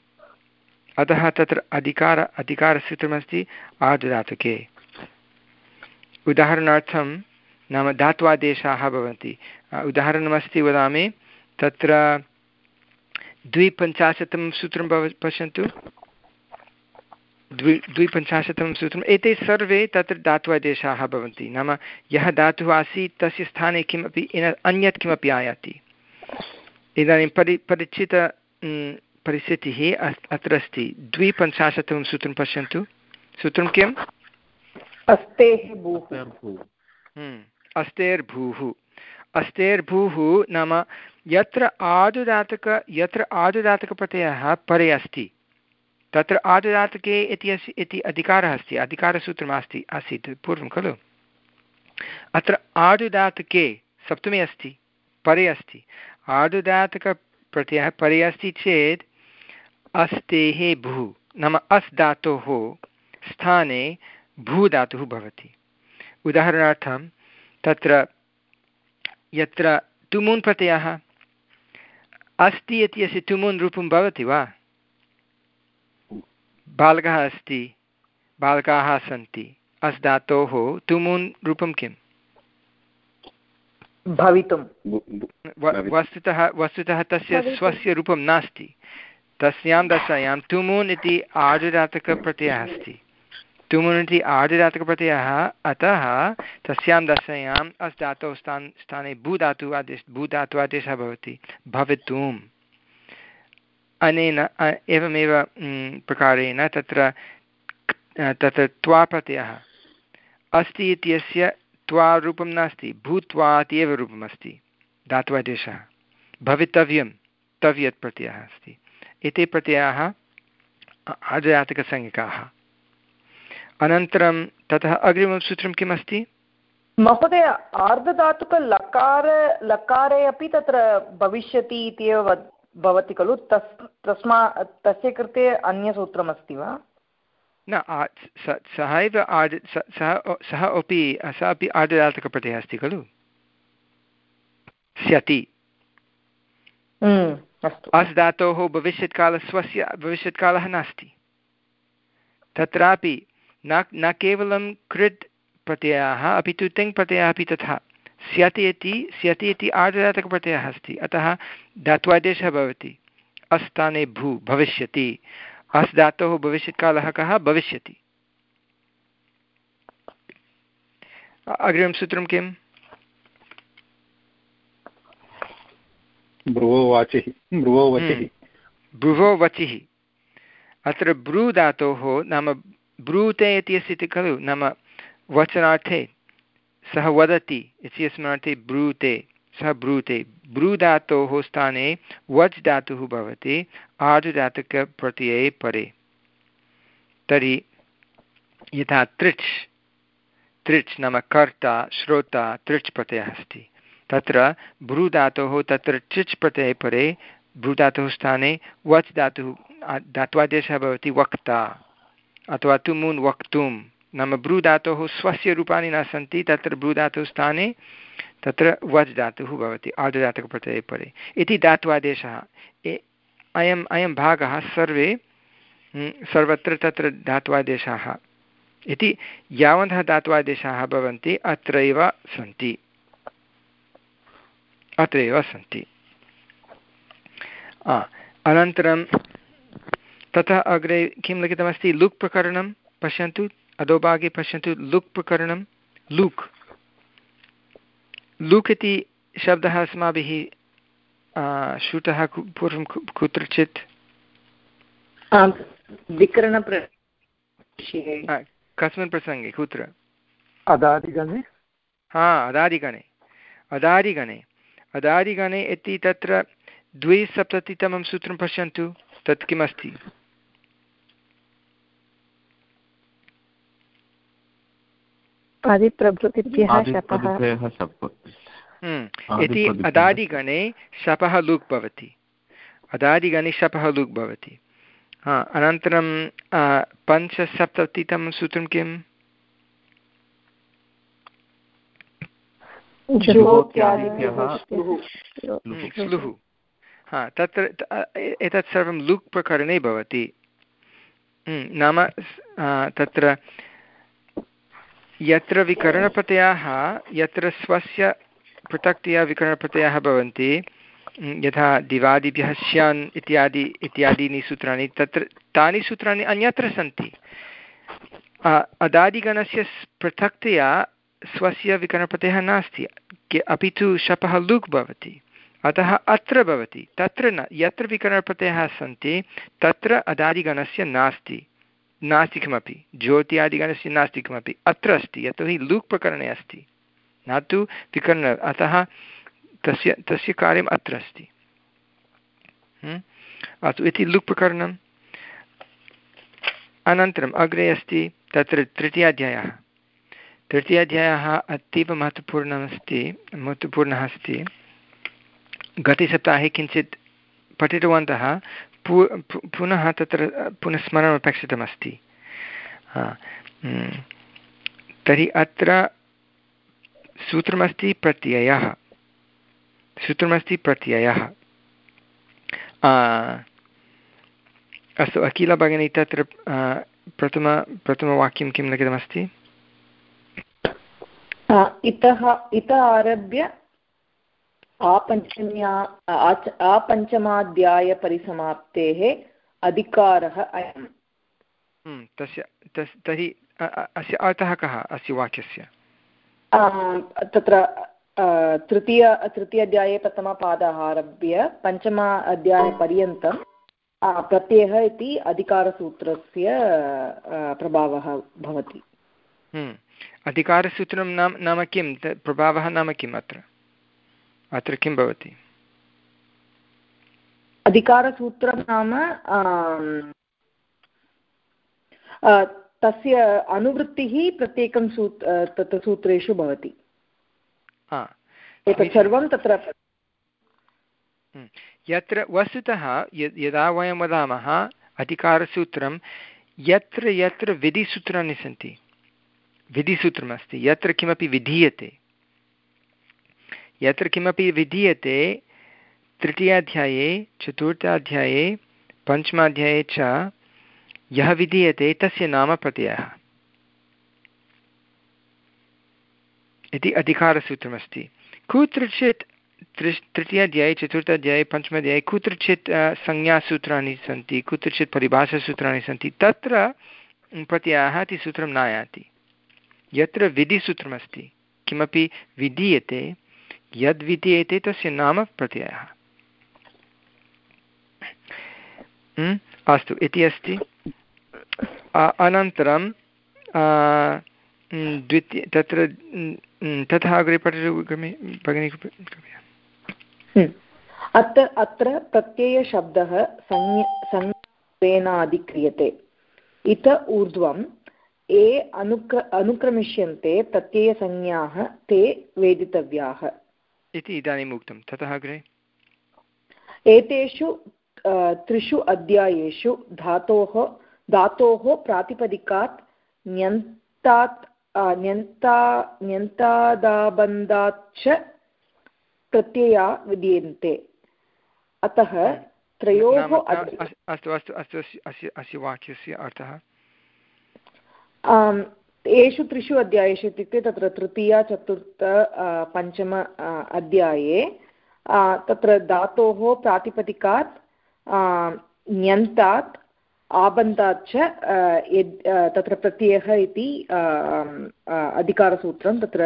अतः तत्र अधिकार अधिकारसूत्रमस्ति आदुदातके। उदाहरणार्थं नाम धात्वादेशाः भवन्ति। उदाहरणमस्ति वदामि तत्र द्विपञ्चाशतं सूत्रं भव पश्यन्तु। द्वि द्विपञ्चाशतं सूत्रम् एते सर्वे तत्र धात्वादेशाः भवन्ति। नाम यः धातुः आसीत् तस्य स्थाने किमपि अन्यत् किमपि आयाति। इदानीं परि परिचित परिस्थितिः अत्र अस्ति। द्विपञ्चाशतं सूत्रं पश्यन्तु। सूत्रं किम्? अस्तेः हम्म, अस्तेर्भूः। अस्तेर्भूः नाम यत्र आदुदातक यत्र आदुदातकप्रत्ययः परे अस्ति, तत्र आदुदातके इति अस्ति इति अधिकारः अस्ति अधिकारसूत्रमस्ति आसीत् पूर्वं खलु? अत्र आदुदातके सप्तमी अस्ति, परे अस्ति आदुदातकप्रत्ययः परे अस्ति चेत् अस्तेः भू नाम अस् धातोः स्थाने भूधातुः भवति। उदाहरणार्थं तत्र यत्र तुमुन् प्रत्ययः अस्ति इति अस्य तुमुन् रूपं भवति वा? बालकः अस्ति बालकाः सन्ति अस् धातोः तुमुन् रूपं किम् भवितुं। वस्तुतः वस्तुतः तस्य स्वस्य रूपं नास्ति। तस्यां दशायां तुमुन् इति आर्जदातकप्रत्ययः अस्ति। तुमुन् इति आर्जदातकप्रत्ययः अतः तस्यां दशायाम् अस् धातोः स्थान्, स्थाने भूधातु आदेश, भूधातु आदेशः भवति। भवितुम्। अनेन एवमेव प्रकारेण तत्र तत्र त्वाप्रत्ययः। अस्ति इत्यस्य त्वा रूपं नास्ति भूत्वा इत्येव रूपमस्ति धात्वादेशः भवितव्यं तव्यत् प्रत्ययः अस्ति। एते प्रत्ययाः आजयातकसंज्ञकाः अनन्तरं ततः अग्रिमं सूत्रं किम् अस्ति महोदय आर्धधातुकलकार लकारे अपि तत्र भविष्यति इत्येव भवति खलु? तस् तस्मा तस्य कृते अन्यसूत्रमस्ति वा? न सः एव आर् सः सः अपि सः अपि आर्धदातकप्रत्ययः अस्ति खलु? स्यति। हम्म, अस् धातोः भविष्यत्काल स्वस्य भविष्यत्कालः नास्ति। तत्रापि न न केवलं कृत् प्रत्ययाः अपि तु तिङ् प्रत्ययः अपि तथा। स्यति इति स्यति इति आर्धदातकप्रत्ययः अस्ति। अतः धात्वादेशः भवति। अस्थाने भू भविष्यति। अस् धातोः भविष्यत्कालः कः? भविष्यति। अग्रिमं सूत्रं किम्? भ्रुवोवाचिः भ्रुवोवचिः हम्म। भ्रुवोवचिः अत्र ब्रू धातोः नाम ब्रूते इति अस्ति खलु? नाम वचनार्थे सः वदति इत्यस्मिन् अर्थे ब्रूते, सः ब्रूते। ब्रूधातोः स्थाने वज् धातुः भवति आर्धधातुकप्रत्यये परे। तर्हि यथा तृच् तृच् नाम कर्ता, श्रोता, तृच् प्रत्ययः अस्ति। तत्र भ्रूधातोः तत्र चिच् प्रत्यये परे भ्रूधातुः स्थाने वच् धातुः धात्वादेशः भवति वक्ता। अथवा तुमुन् वक्तुं नाम ब्रूधातोः स्वस्य रूपाणि न सन्ति, तत्र ब्रूधातुः स्थाने तत्र वज् धातुः भवति आर्धधातुकप्रत्यये परे। इति धात्वादेशः अयम्, अयं भागः सर्वे सर्वत्र तत्र धात्वादेशाः इति यावन्तः धात्वादेशाः भवन्ति, अत्रैव सन्ति। अत्रैव सन्ति। अनन्तरं ततः अग्रे किं लिखितमस्ति? लुक् प्रकरणं पश्यन्तु। अधोभागे पश्यन्तु। लुक् प्रकरणं लूक्। लूक् इति शब्दः अस्माभिः श्रुतः पूर्वं कुत्रचित्? कस्मिन् प्रसङ्गे कुत्र? अदादिगणे। हा अदादिगणे। अदादिगणे। अदादिगणे इति तत्र द्विसप्ततितमं सूत्रं पश्यन्तु। तत् किमस्ति? हम्म, इति अदादिगणे शपः लुक् भवति अदादिगणे शपः लुक् भवति हा अनन्तरं पञ्चसप्ततितमं सूत्रं किम्? स्लुः हा तत्र एतत् सर्वं लुक् प्रकरणे भवति। हम्म, नाम तत्र यत्र विकरणप्रत्ययाः, यत्र स्वस्य पृथक्तया विकरणप्रत्ययाः भवन्ति यथा दिवादिभ्यः स्यान् इत्यादि, इत्यादीनि सूत्राणि, तत्र तानि सूत्राणि अन्यत्र सन्ति। अदादिगणस्य पृथक्तया स्वस्य विकरणप्रत्ययः नास्ति। अपि तु शपः लुक् भवति। अतः अत्र भवति, तत्र न, यत्र विकरणप्रत्ययाः सन्ति, तत्र अदादिगणस्य नास्ति। नास्ति किमपि ज्योत्यादिगणस्य नास्ति किमपि अत्र अस्ति, यतोहि लूक् प्रकरणे अस्ति। न तु विकर्ण, अतः तस्य तस्य कार्यम् अत्र अस्ति। हम्म? अस्तु, इति लुक् प्रकरणम्। अनन्तरम्, अग्रे अस्ति, तत्र तृतीयाध्यायः। तृतीयाध्यायः अतीव महत्त्वपूर्णमस्ति, महत्त्वपूर्णः अस्ति। गतसप्ताहे किञ्चित् पठितवन्तः पू पुनः तत्र, पुनः स्मरणमपेक्षितमस्ति। हम्म। तर्हि अत्र सूत्रमस्ति प्रत्ययः। सूत्रमस्ति प्रत्ययः। अस्तु, अखिल भगिनी, तत्र प्रथम, प्रथमवाक्यं किं लिखितमस्ति? इतः इतः आरभ्य आपञ्चम्या आपञ्चमाध्यायपरिसमाप्तेः अधिकारः अयम्। हम्म, तस्य तस् तर्हि अस्य अर्थः कः अस्य वाक्यस्य? तत्र तृतीय तृतीयाध्याये प्रथमपादः आरभ्य पञ्चम अध्यायपर्यन्तं प्रत्ययः इति अधिकारसूत्रस्य प्रभावः भवति। हम्म। अधिकारसूत्रं नाम नाम किं? प्रभावः नाम किम् अत्र? अत्र किं भवति? अधिकारसूत्रं नाम तस्य अनुवृत्तिः प्रत्येकं सूत् तत्र सूत्रेषु भवति। एतत् सर्वं तत्र हम्म। यत्र वस्तुतः यदा वयं वदामः अधिकारसूत्रं यत्र यत्र विधिसूत्राणि सन्ति विधिसूत्रमस्ति यत्र किमपि विधीयते यत्र किमपि विधीयते, तृतीयाध्याये, चतुर्थाध्याये, पञ्चमाध्याये च, यः विधीयते तस्य नाम प्रत्ययः। इति अधिकारसूत्रमस्ति। कुत्रचित् त्रि तृतीयाध्याये, चतुर्थाध्याये, पञ्चमाध्याये कुत्रचित् संज्ञासूत्राणि सन्ति, कुत्रचित् परिभाषासूत्राणि सन्ति, तत्र प्रत्ययः इति सूत्रं नायाति। यत्र विधिसूत्रमस्ति, किमपि विधीयते यद् विधीयते तस्य नाम प्रत्ययः। अस्तु, इति अस्ति। अनन्तरं द्वितीय, तत्र तथा अग्रे पठतु भगिनी हम्म। अत्र अत्र प्रत्ययशब्दः संज्ञेनाधिक्रियते इत ऊर्ध्वम् ये अनुक्र, अनुक्रमिष्यन्ते प्रत्ययसंज्ञाः, ते वेदितव्याः। इति इदानीम् उक्तं ततः अग्रे एतेषु त्रिषु अध्यायेषु धातोः धातोः प्रातिपदिकात् ण्यन्तात् ण्यन्ता ण्यन्तादाबन्धाच्च प्रत्यया विधीयन्ते अतः त्रयोः अस्तु अस्तु अस्तु अस्य अस्य वाक्यस्य अर्थः एषु त्रिषु अध्यायेषु इत्युक्ते तत्र तृतीया चतुर्थ पञ्चम अध्याये तत्र धातोः प्रातिपदिकात् ण्यन्तात् आबन्धात् च यद् तत्र प्रत्ययः इति अधिकारसूत्रं तत्र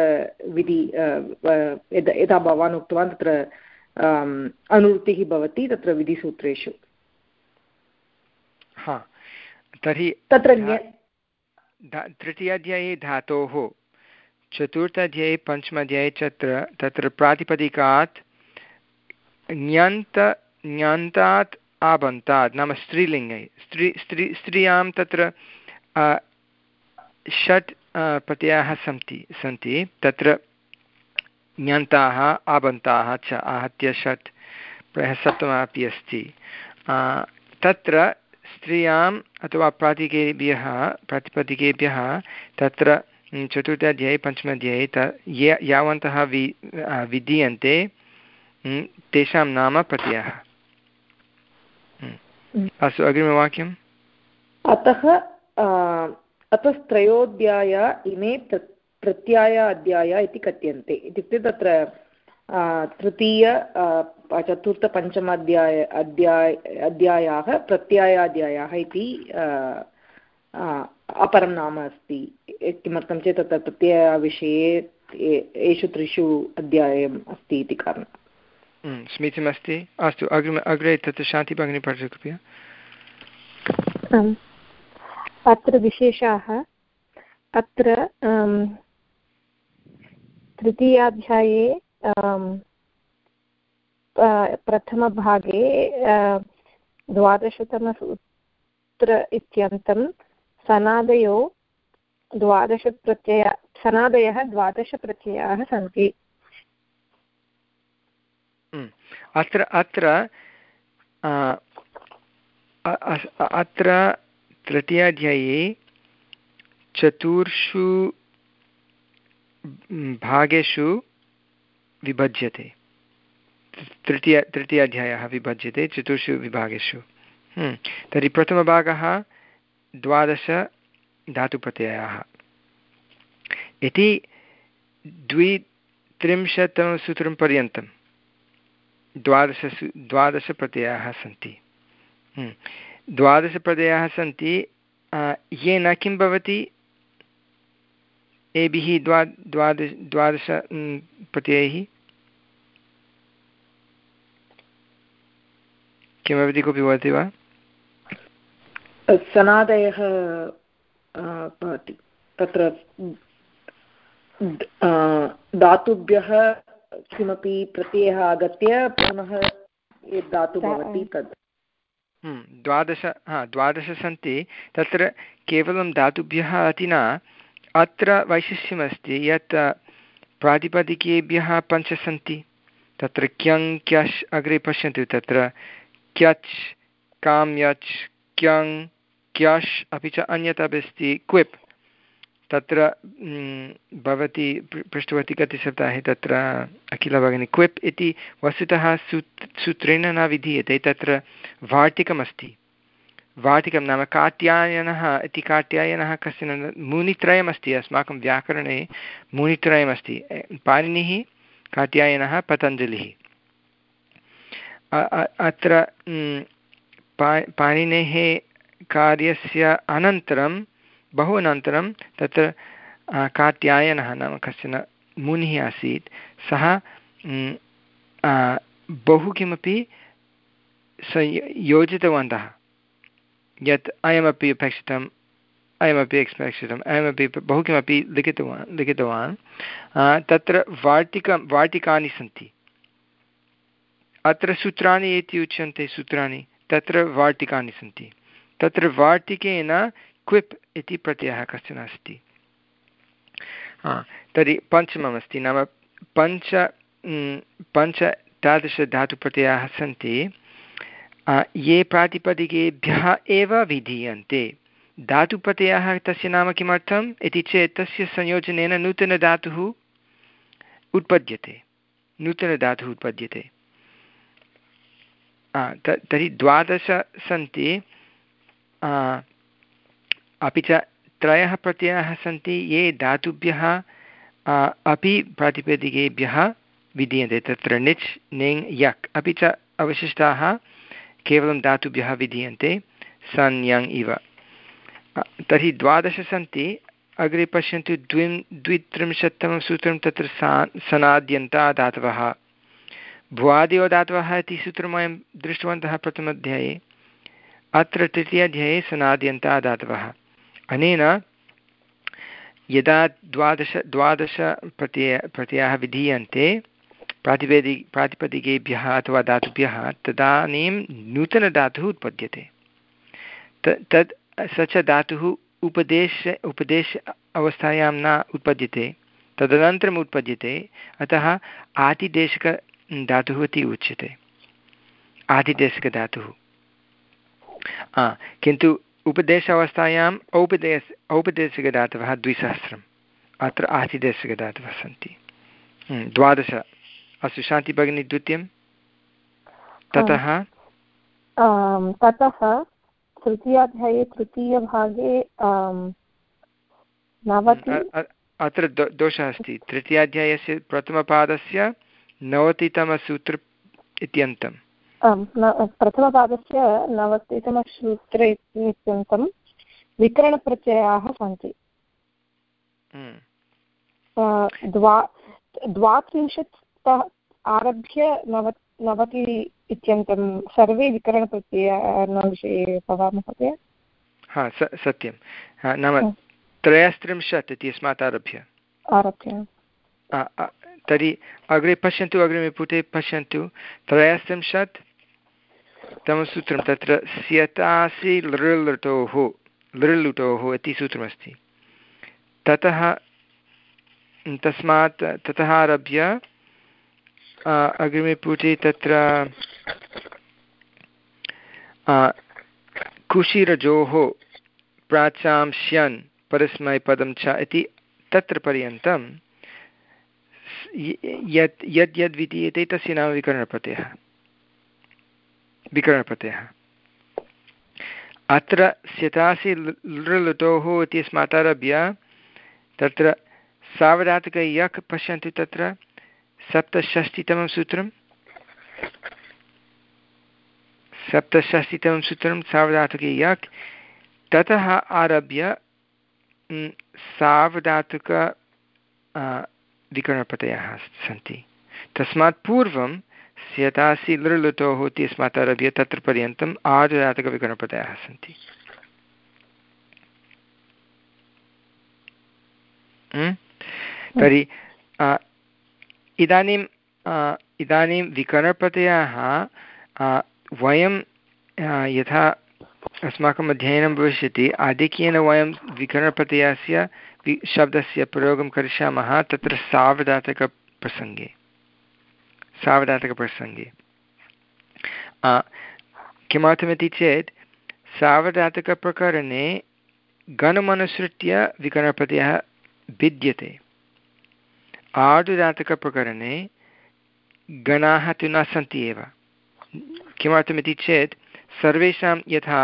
विधि यदा भवान् उक्तवान् तत्र अनुवृत्तिः भवति तत्र विधिसूत्रेषु। हा तर्हि तत्र तृतीयाध्याये धातोः, चतुर्थाध्याये, पञ्चमाध्याये च तत्र प्रातिपदिकात् ञन्त ञन्तात् आबन्तात्, नाम स्त्रीलिङ्गे। स्त्री स्त्री, स्त्रियाँ तत्र षट् प्रत्ययाः सन्ति सन्ति। तत्र ञन्ताः आबन्ताः च, आहत्य षट् प्रायः सप्तमः अपि अस्ति तत्र स्त्रियाम् अथवा प्रातिकेभ्यः प्रातिपदिकेभ्यः तत्र चतुर्थाध्याये पञ्चमाध्याये त ये यावन्तः वि विधीयन्ते तेषां नाम प्रत्ययः। अस्तु अग्रिमवाक्यम्। अतः अतस्त्रयोऽध्याय इमे प्र प्रत्याय अध्याय इति कथ्यन्ते। इत्युक्ते तत्र तृतीय चतुर्थपञ्चमाध्याय अध्याय अध्यायाः प्रत्यायाध्यायाः इति अपरं नाम अस्ति। किमर्थं चेत् तत्र प्रत्ययविषये एषु त्रिषु अध्यायम् अस्ति इति कारणात् समीचीनमस्ति अस्तु अग्रिम अग्रे तत् शान्तिभगिनी पठतु कृपया। अत्र विशेषाः। अत्र तृतीयाध्याये प्रथमभागे द्वादशतमसूत्र इत्यन्तं सनादयो द्वादशप्रत्यय सनादयः द्वादशप्रत्ययाः सन्ति. अत्र अत्र अत्र तृतीयाध्याये चतुर्षु भागेषु विभज्यते। तृतीय तृतीयाध्यायः विभज्यते, चतुर्षु विभागेषु। तर्हि प्रथमभागः द्वादश धातुप्रत्ययाः। इति द्वित्रिंशत्तमसूत्रं पर्यन्तं द्वादश द्वादशप्रत्ययाः सन्ति। हम्म। द्वादशप्रत्ययाः सन्ति येन किं भवति? एभिः द्वा द्वादश द्वादश प्रत्ययैः। किमपि कोऽपि वदति वा? सनादयः भवति। तत्र धातुभ्यः किमपि प्रत्ययः आगत्य पुनः यद् धातुः भवति तद्। द्वादश हा द्वादश सन्ति। तत्र केवलं धातुभ्यः अति न अत्र वैशिष्ट्यमस्ति यत् प्रातिपदिकेभ्यः पञ्च सन्ति तत्र क्यङ्, क्यश् अग्रे पश्यन्तु, तत्र क्यच् काम्यच् क्यङ्, क्यश् अपि च अन्यत् अपि अस्ति क्विप्। तत्र भवती पृष्टवती कति सप्ताहे तत्र अखिलभगिनी क्विप् इति वस्तुतः सूत्, सूत्रेण न विधीयते, तत्र वार्तिकमस्ति। वार्तिकं नाम कात्यायनः इति कात्यायनः कश्चन मुनित्रयमस्ति अस्माकं व्याकरणे मुनित्रयमस्ति। पाणिनिः, कात्यायनः, पतञ्जलिः। अत्र पाणिनेः कार्यस्य अनन्तरं, बहु अनन्तरं तत्र कात्यायनः नाम कश्चन मुनिः आसीत्। सः बहु किमपि स योजितवन्तः। यत् अयमपि अपेक्षितम् अयमपि अपेक्षितम् अयमपि बहु किमपि लिखितवान् लिखितवान् तत्र वाटिकं वाटिकानि सन्ति अत्र सूत्राणि इति उच्यन्ते सूत्राणि तत्र वाटिकानि सन्ति तत्र वाटिकेन क्विप् इति प्रत्ययः कश्चन अस्ति तर्हि पञ्चममस्ति नाम पञ्च पञ्च तादृशधातुप्रत्ययाः सन्ति ये प्रातिपदिकेभ्यः एव विधीयन्ते। धातुप्रत्ययः तस्य नाम किमर्थम् इति चेत् तस्य संयोजनेन नूतनधातुः उत्पद्यते। नूतनधातुः उत्पद्यते। तर्हि द्वादश सन्ति। अपि च त्रयः प्रत्ययाः सन्ति। ये धातुभ्यः अपि प्रातिपदिकेभ्यः विधीयन्ते। तत्र निच्, निङ्, यक् अपि च अवशिष्टाः। केवलं धातुभ्यः विधीयन्ते, सन् यङ् इव। तर्हि द्वादश सन्ति, अग्रे पश्यन्तु द्विं द्वित्रिंशत्तमं सूत्रं तत्र सा, सनाद्यन्ता धातवः भुवादियो धातवः इति सूत्रं वयं दृष्टवन्तः प्रथमाध्याये अत्र तृतीयाध्याये सनाद्यन्ता धातवः अनेन यदा द्वादश द्वादश प्रत्यय, प्रत्ययाः विधीयन्ते प्रातिपदि प्रातिपदिकेभ्यः अथवा धातुभ्यः तदानीं नूतनधातुः उत्पद्यते। तद् स च धातुः उपदेश उपदेश अवस्थायां न उत्पद्यते, तदनन्तरम् उत्पद्यते, अतः आतिदेशकधातुः इति उच्यते। आतिदेशकधातुः किन्तु उपदेश अवस्थायाम् औपदेश औपदेशिकधातवः द्विसहस्रम्, अत्र आतिदेशिकधातवः सन्ति। द्वादश अस्तु शान्तिभगिनी द्वितीयं। ततः ततः तृतीयाध्याये तृतीयभागे अत्र दोषः अस्ति। तृतीयाध्यायस्य प्रथमपादस्य नवतितमसूत्र इत्यन्तम्। आम् प्रथमपादस्य नवतितमसूत्रे इत्यन्तं विकरणप्रत्ययाः सन्ति। हम्म। द्वा द्वात्रिंशत् आरभ्य नव नवति इत्यन्तं सर्वे विकरणप्रत्ययानां विषये महोदय। हा स सत्यं। नाम त्रयस्त्रिंशत् इत्यस्मात् आरभ्य। आरभ्य। तर्हि अग्रे पश्यन्तु अग्रिमे पुटे पश्यन्तु। त्रयस्त्रिंशत् तमसूत्रं तत्र स्यतासि लृलुटोः लृलुटोः इति सूत्रमस्ति। ततः तस्मात् ततः आरभ्य अग्रिमे पुटे तत्र कुशिरजोः प्राचां श्यन् परस्मैपदं च इति तत्र पर्यन्तं यत् यद् विधीयते, तस्य नाम विकरणप्रत्ययः। विकरणप्रत्ययः। अत्र स्यतासि लृलुटोः इत्यस्मात् आरभ्य, तत्र सावधातुक यक् पश्यन्तु तत्र। सप्तषष्टितमं सूत्रं। सप्तषष्टितमं सूत्रं सावधातुके यक्। ततः आरभ्य सावधातुक विकरणप्रत्ययाः सन्ति। तस्मात् पूर्वं स्यतासि लृलुतोः इत्यस्मात् आरभ्य, तत्र पर्यन्तम् आर्धजातकविकरणप्रत्ययाः सन्ति। तर्हि इदानीं इदानीं विकरणप्रत्ययाः वयं यथा अस्माकम् अध्ययनं भविष्यति, आधिक्येन वयं विकरणप्रत्ययस्य शब्दस्य प्रयोगं करिष्यामः, तत्र सावधातकप्रसङ्गे। सावधातकप्रसङ्गे। किमर्थमिति चेत्, सावधातकप्रकरणे गणमनुसृत्य विकरणप्रत्ययः भिद्यते। आर्धदातकप्रकरणे गणाः तु न सन्ति एव किमर्थमिति चेत् सर्वेषां यथा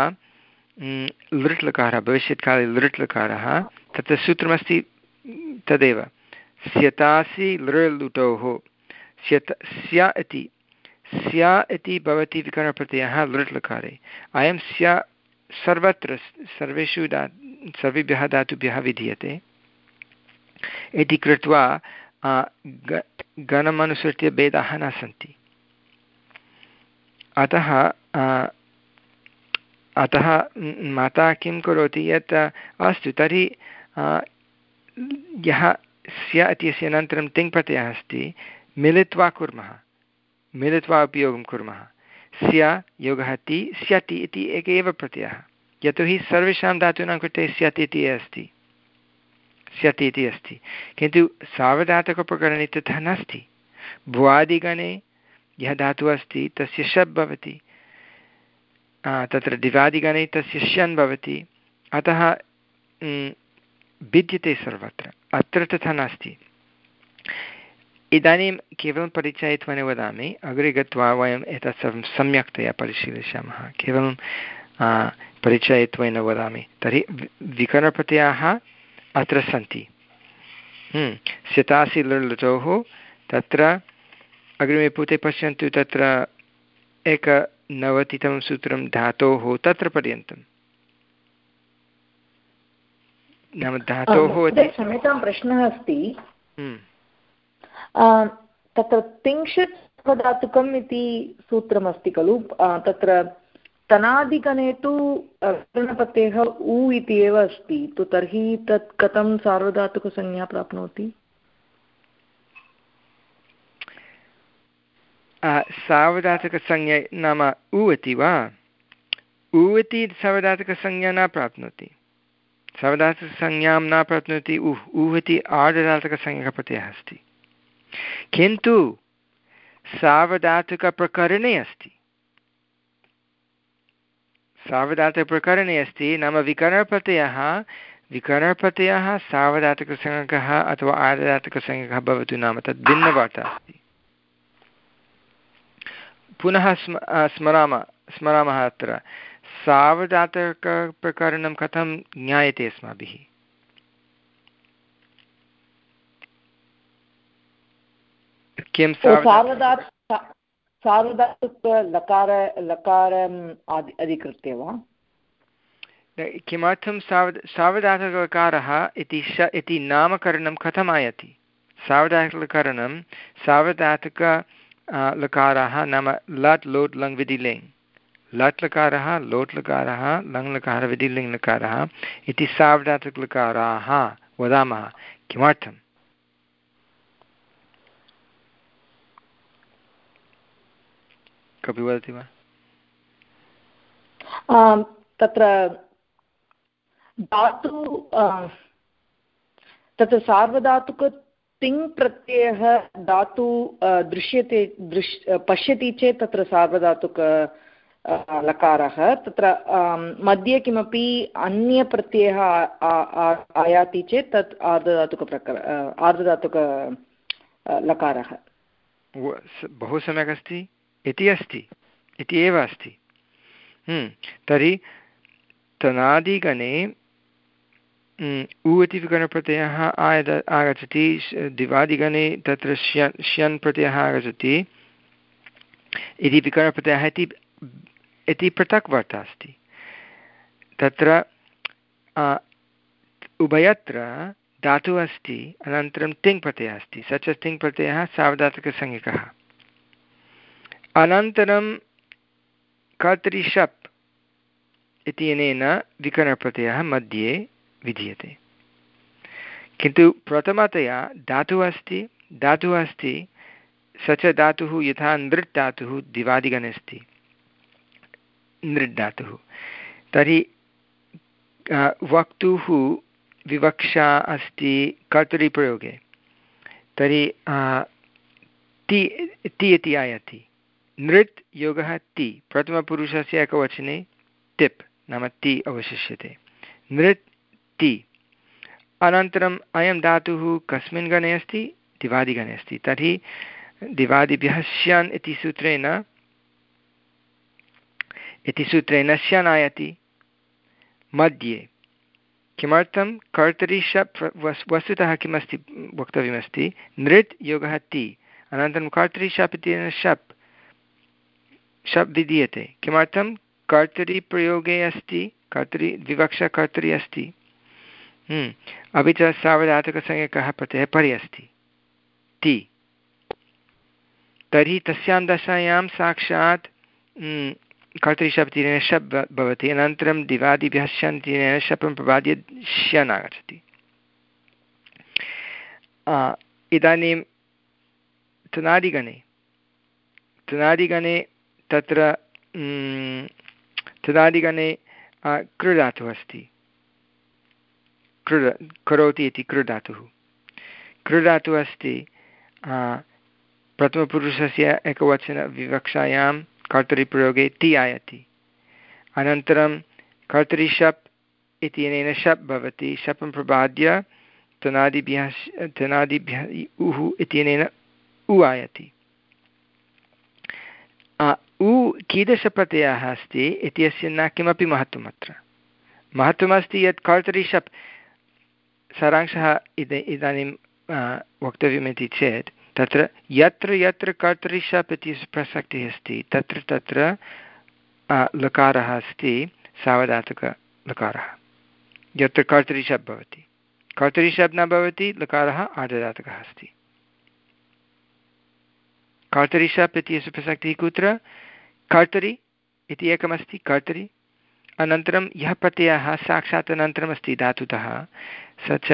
लृट् लकारः भविष्यत्काले लृट् लकारः तत्र सूत्रमस्ति तदेव स्यतासि लृलुटोः स्यत स्या इति स्या इति भवति विकरणप्रत्ययः लृट् लकारे अयं स्या सर्वत्र सर्वेषु दा सर्वेभ्यः धातुभ्यः विधीयते इति कृत्वा गणमनुसृत्य भेदाः न सन्ति अतः अतः माता किं करोति यत् अस्तु तर्हि यः स्य इत्यस्य अनन्तरं तिङ् प्रत्ययः अस्ति मिलित्वा कुर्मः मिलित्वा उपयोगं कुर्मः स्य योगः ति स्यति इति एक एव प्रत्ययः यतोहि सर्वेषां धातूनां कृते स्यत् इति अस्ति स्यति इति अस्ति। किन्तु सावधातकप्रकरणे तथा नास्ति भुवादिगणे यः धातुः अस्ति, तस्य शब् भवति। तत्र दिवादिगणे तस्य श्यन् भवति। अतः भिद्यते सर्वत्र। अत्र तथा नास्ति इदानीं केवलं परिचयत्वेन वदामि। अग्रे गत्वा वयम् एतत् सर्वं सम्यक्तया परिशीलिष्यामः केवलं परिचयत्वेन वदामि। तर्हि विकरणप्रत्ययाः अत्र सन्ति हम्म। स्यतासि लृ तत्र अग्रिमे पूते पश्यन्तु तत्र एकनवतितमं सूत्रं धातोः तत्र पर्यन्तं नाम धातोः क्षम्यतां प्रश्नः अस्ति। हम्म। तत्र तिंशत् धातुकम् इति सूत्रमस्ति खलु। तत्र तनादिगणे तु कर्णप्रत्ययः उ इति एव अस्ति, तु तर्हि तत् कथं सार्वधातुकसंज्ञा प्राप्नोति? सार्वधातुकसंज्ञा नाम उ इति वा? उ इति सार्वधातुकसंज्ञा न प्राप्नोति। सार्वधातुकसंज्ञां न प्राप्नोति उः उः इति आर्धधातुकसंज्ञकप्रत्ययः अस्ति। किन्तु सार्वधातुकप्रकरणे अस्ति। सार्वधातुकप्रकरणे अस्ति नाम विकरणप्रत्ययः विकरणप्रत्ययः सार्वधातुकसंज्ञकः अथवा आर्धधातुकसंज्ञकः भवतु नाम। तद् भिन्नवार्ता अस्ति। पुनः स्म स्मरामः स्मरामः अत्र। सावधातकप्रकरणं कथं ज्ञायते अस्माभिः? किं लकार, लकारम् अधिकृत्य वा? किमर्थं सावध सावधातककारः इति श, इति नामकरणं कथम् आयाति? सावधातककरणं सावधातक लकाराः नाम लट् लोट् लङ् विधिलिङ् लट् लकारः लोट् लकारः, लङ् लकारः विधिलिङ् लकारः इति सावधातुकलकाराः वदामः। किमर्थम्? कोऽपि वदति वा तत्र धातु तत्र सार्वधातुक तिङ् प्रत्ययः धातु दृश्यते दृश् पश्यति चेत् तत्र सार्वधातुक लकारः। तत्र मध्ये किमपि अन्यप्रत्ययः आयाति चेत् तत् आर्धधातुकप्रकार आर्धधातुक लकारः। बहु सम्यक् अस्ति। इति अस्ति। इति एव अस्ति। हम्म, तर्हि तनादिगणे उ इति विकरणप्रत्ययः आयद आगच्छति दिवादिगणे तत्र श्यन् श्यन् प्रत्ययः आगच्छति। इति विकरणप्रत्ययः इति इति पृथक् वार्ता अस्ति। तत्र उभयत्र धातुः अस्ति अनन्तरं तिङ् प्रत्ययः अस्ति। स च तिङ् प्रत्ययः अनन्तरं कर्तरिशप् इत्यनेन विकरणप्रत्ययः मध्ये विधीयते। किन्तु प्रथमतया धातुः अस्ति धातुः अस्ति, स च धातुः यथा नृट् धातुः दिवादिगणे अस्ति। नृट् धातुः तर्हि वक्तुः विवक्षा अस्ति कर्तरिप्रयोगे तर्हि ति ति इति आयाति। नृत् योगः ति, प्रथमपुरुषस्य एकवचने टिप् नाम ति अवशिष्यते। नृत् ति अनन्तरम् अयं धातुः कस्मिन् गणे अस्ति? दिवादिगणे अस्ति। तर्हि दिवादिभ्यः स्यान् इति सूत्रेण इति सूत्रेण स्यान् आयाति। मध्ये, किमर्थं कर्तरि शप् वस्तुतः किमस्ति, वक्तव्यमस्ति? नृत् योगः ति, अनन्तरं कर्तरि शप् इत्यनेन शप् शप् विधीयते किमर्थं कर्तरिप्रयोगे अस्ति? कर्तरि विवक्षा कर्तरि अस्ति। हम्म। अपि च सावधातुकसंज्ञकः प्रत्ययः परि अस्ति? ति। तर्हि तस्यां दशायां साक्षात् हम्म, कर्तृशब्देन शप् भवति। अनन्तरं दिवादिभ्यः शन्तिनेन शपं प्रपाद्य श्यन् आगच्छति इदानीं तनादिगणे तनादिगणे तत्र तनादिगणे कृधातुः अस्ति। कृ करोति इति कृधातुः कृधातुः अस्ति प्रथमपुरुषस्य एकवचनविवक्षायां कर्तरिप्रयोगे ति आयति। अनन्तरं कर्तरिशप् इत्यनेन शप् भवति। शपं प्रबाद्य तनादिभ्यः तनादिभ्यः, उः इत्यनेन उ आयति। उ कीदृशप्रत्ययः अस्ति इत्यस्य न किमपि महत्त्वम् अत्र। महत्त्वमस्ति यत् कर्तरिशप् सारांशः इद इदानीं वक्तव्यमिति चेत्, तत्र यत्र यत्र कर्तरिशप् इति प्रसक्तिः अस्ति, तत्र तत्र लकारः अस्ति सावधातुकलकारः यत्र कर्तरिशब् भवति। कर्तरिशब् न भवति, लकारः आर्धदातकः अस्ति। कर्तरिशप् इत्यस्य प्रसक्तिः कुत्र? कर्तरि इति एकमस्ति कर्तरि। अनन्तरं यः प्रत्ययः साक्षात् अनन्तरमस्ति धातुतः, स च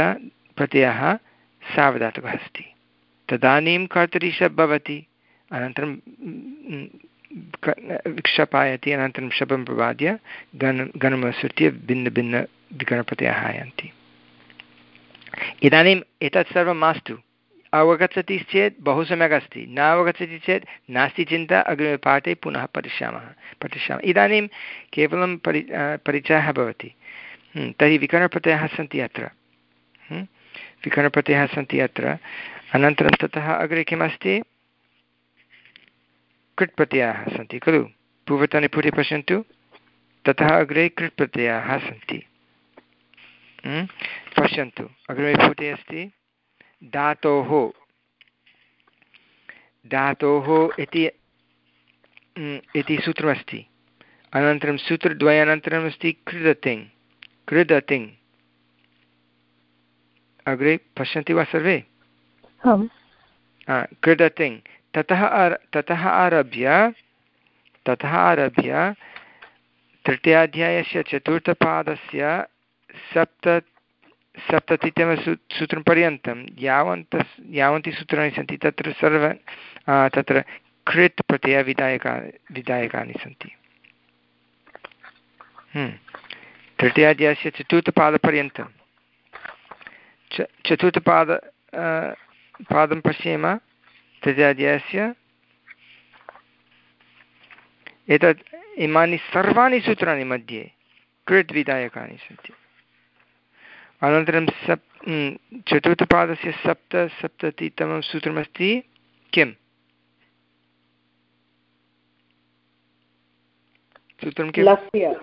प्रत्ययः सावधातुकः अस्ति। तदानीं कर्तरिशब् भवति अनन्तरं क्षपायति, अनन्तरं शपं प्रवाद्य गण गणमनुसृत्य भिन्नभिन्नविकरणप्रत्ययाः आयान्ति। इदानीम् एतत् सर्वं मास्तु। अवगच्छति चेत् बहु सम्यक् अस्ति न अवगच्छति चेत् नास्ति चिन्ता अग्रिमपाठे पुनः पठिष्यामः पठिष्यामः। इदानीं केवलं परि परिचयः भवति। तर्हि विकरणप्रत्ययाः सन्ति अत्र। विकरणप्रत्ययाः सन्ति अत्र। अनन्तरं ततः अग्रे किमस्ति? कृट् प्रत्ययाः सन्ति खलु? पूर्वतने पुटे पश्यन्तु। ततः अग्रे कृट् प्रत्ययाः सन्ति पश्यन्तु। अग्रे पुटे अस्ति। धातोः। धातोः इति इति सूत्रमस्ति। अनन्तरं सूत्रद्वयानन्तरम् अस्ति कृदतिङ्। कृदतिङ्। अग्रे पश्यन्ति वा सर्वे? कृदतिङ्। ततः आर ततः आरभ्य ततः आरभ्य तृतीयाध्यायस्य चतुर्थपादस्य सप्त सप्ततितमसू सूत्रपर्यन्तं यावन्त यावन्ति सूत्राणि सन्ति, तत्र सर्व तत्र कृत् प्रत्ययविधायका विधायकानि सन्ति। हम्म। तृतीयाध्यायस्य चतुर्थपादपर्यन्तं। च, चतुर्थपाद पादं पश्येम। तृतीयाध्यायस्य एतत् इमानि सर्वाणि सूत्राणि मध्ये कृत् विधायकानि सन्ति। अनन्तरं सप् चतुर्थपादस्य सप्तसप्ततितमं सूत्रमस्ति किम्? सूत्रं किं लस्य।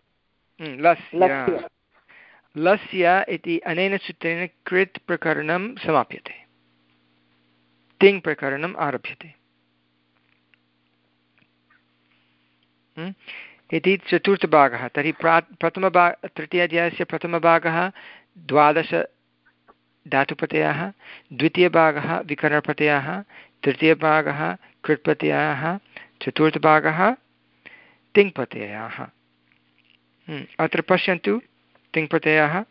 लस्य। इति अनेन सूत्रेण कृत् प्रकरणं समाप्यते। तिङ् प्रकरणम् आरभ्यते। इति चतुर्थभागः। तर्हि प्रा प्रथमभा तृतीयाध्यायस्य प्रथमभागः द्वादश धातुप्रत्ययाः द्वितीयभागः विकरणप्रत्ययाः तृतीयभागः कृट्प्रत्ययाः चतुर्थभागः तिङ्प्रत्ययाः अत्र पश्यन्तु तिङ्प्रत्ययाः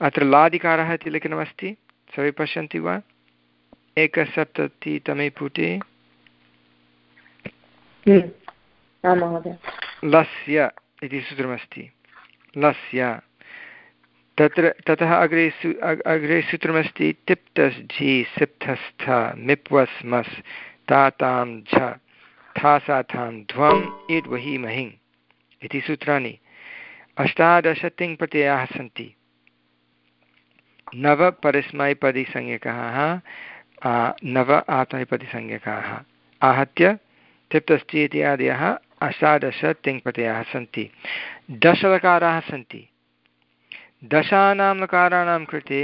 अत्र लादिकारः इति लिखितमस्ति। सर्वे पश्यन्ति वा? एकसप्ततितमे पुटे। लस्य इति सूत्रमस्ति। लस्य। तत्र, ततः अग्रे सु अग्रे सूत्रमस्ति तिप्तस् झि सिप्तस्थ मिप्वस् मस् तातां झ थासाथां ध्वम् इड् वहि महिङ् इति सूत्राणि। अष्टादशतिङ्प्रत्ययाः सन्ति। नवपरिस्मैपदिसंज्ञकाः नव आत्मनेपदिसंज्ञकाः आहत्य तिप्तस्ति इत्यादयः अष्टादश तिङ्प्रत्ययाः सन्ति। दशलकाराः सन्ति। दशानां लकाराणां कृते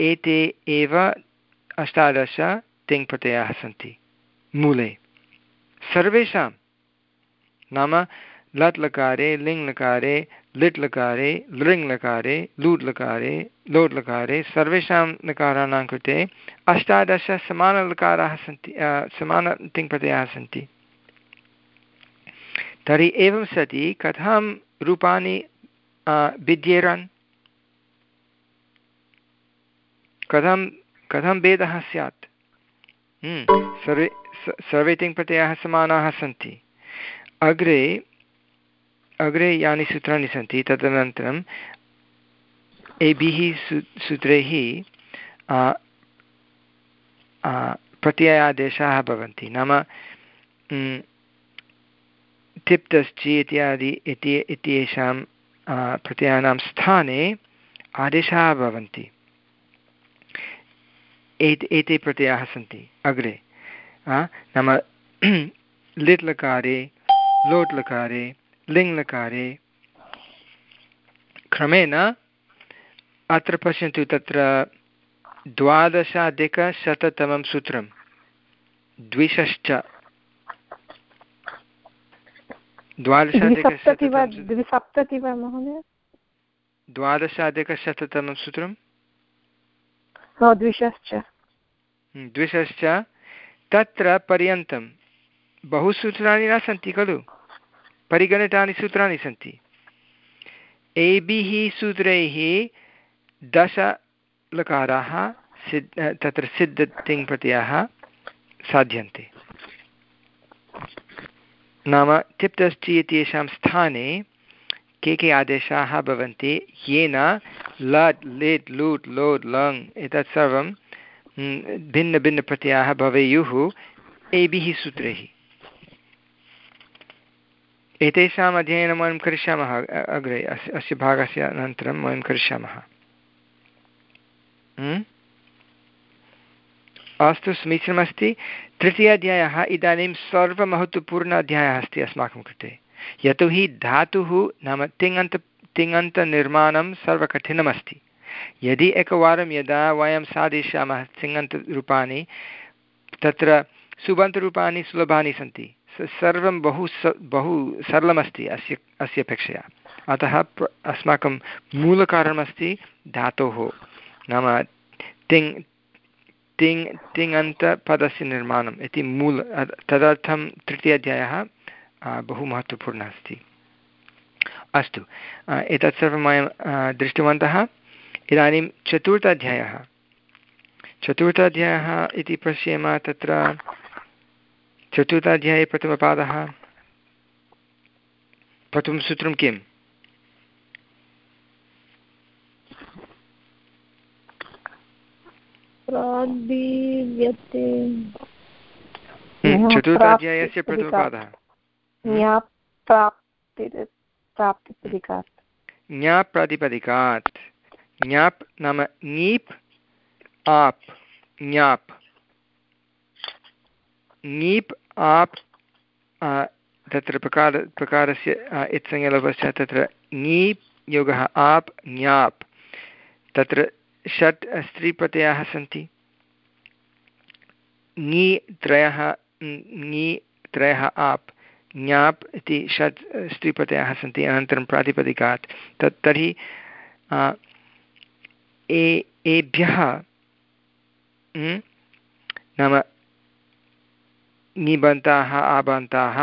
एते एव अष्टादश तिङ्प्रत्ययाः सन्ति, मूले। सर्वेषां नाम लट् लकारे लिङ् लकारे लिट् लकारे लृङ् लकारे लूट् लकारे लोट् लकारे सर्वेषां लकाराणां कृते अष्टादश समानलकाराः सन्ति समानतिङ्प्रत्ययाः सन्ति। तर्हि एवं सति कथं रूपाणि भिद्येरन् कथं कथं भेदः स्यात् सर्वे सर्वे तिङ्प्रत्ययाः समानाः सन्ति अग्रे अग्रे यानि सूत्राणि सन्ति तदनन्तरम् एभिः सू सूत्रैः प्रत्ययादेशाः भवन्ति नाम तिप्तश्चि इत्यादि इति इत्येषां प्रत्ययानां स्थाने आदेशाः भवन्ति एते एते प्रत्ययाः सन्ति अग्रे नाम लिट् लकारे लोट् लकारे लिङ्लकारे क्रमेण अत्र पश्यन्तु तत्र द्वादशाधिकशततमं सूत्रं द्विषश्च द्वादशाधिकसप्तति वा महोदय। द्वादशाधिकशततमं सूत्रं? द्विशश्च तत्र पर्यन्तं बहु सूत्राणि न सन्ति खलु? परिगणितानि सूत्राणि सन्ति। एभिः सूत्रैः दशलकाराः सिद् तत्र सिद्धतिङ्प्रत्ययाः साध्यन्ते। नाम तिप्तश्चि इत्येषां स्थाने के के आदेशाः भवन्ति? येन लट् लिट् लूट् लोट् लङ् एतत् सर्वं भिन्नभिन्नप्रत्ययाः भवेयुः एभिः सूत्रैः। एतेषाम् अध्ययनं वयं करिष्यामः अग्रे, अस्य अस्य भागस्य अनन्तरं वयं करिष्यामः। अस्तु समीचीनमस्ति। तृतीयाध्यायः इदानीं सर्वमहत्त्वपूर्ण अध्यायः अस्ति अस्माकं कृते। यतोहि धातुः नाम तिङन्त तिङन्तनिर्माणं सर्वकठिनमस्ति। यदि एकवारं यदा वयं साधिष्यामः तिङन्तरूपाणि, तत्र सुबन्तरूपाणि सुलभानि सन्ति। सर्वं बहु स बहु सरलमस्ति अस्य अस्य अपेक्षया। अतः अस्माकं मूलकारणमस्ति धातोः। नाम तिङ् तिङ् तिङन्तपदस्य निर्माणम् इति मूल तदर्थं तृतीयाध्यायः बहु महत्त्वपूर्णः अस्ति अस्तु एतत् सर्वं वयं दृष्टवन्तः इदानीं चतुर्थाध्यायः चतुर्थाध्यायः इति पश्येम तत्र चतुर्थाध्याये प्रथमपादः प्रथमसूत्रं किम् हम्म, चतुर्थाध्यायस्य प्रथमपादः। ज्ञाप् नाम ङीप् आप् ज्ञाप्। ङीप् आप् तत्र प्रकार प्रकारस्य तत्र ङीप् योगः आप् ज्ञाप्। तत्र षट् स्त्रीप्रत्ययाः सन्ति। ङी त्रयः ङी त्रयः आप्, ज्ञाप् इति षट् स्त्रीप्रत्ययाः सन्ति, अनन्तरं प्रातिपदिकात्। तत्, तर्हि ए, एभ्यः नाम निबन्ताः आबन्ताः,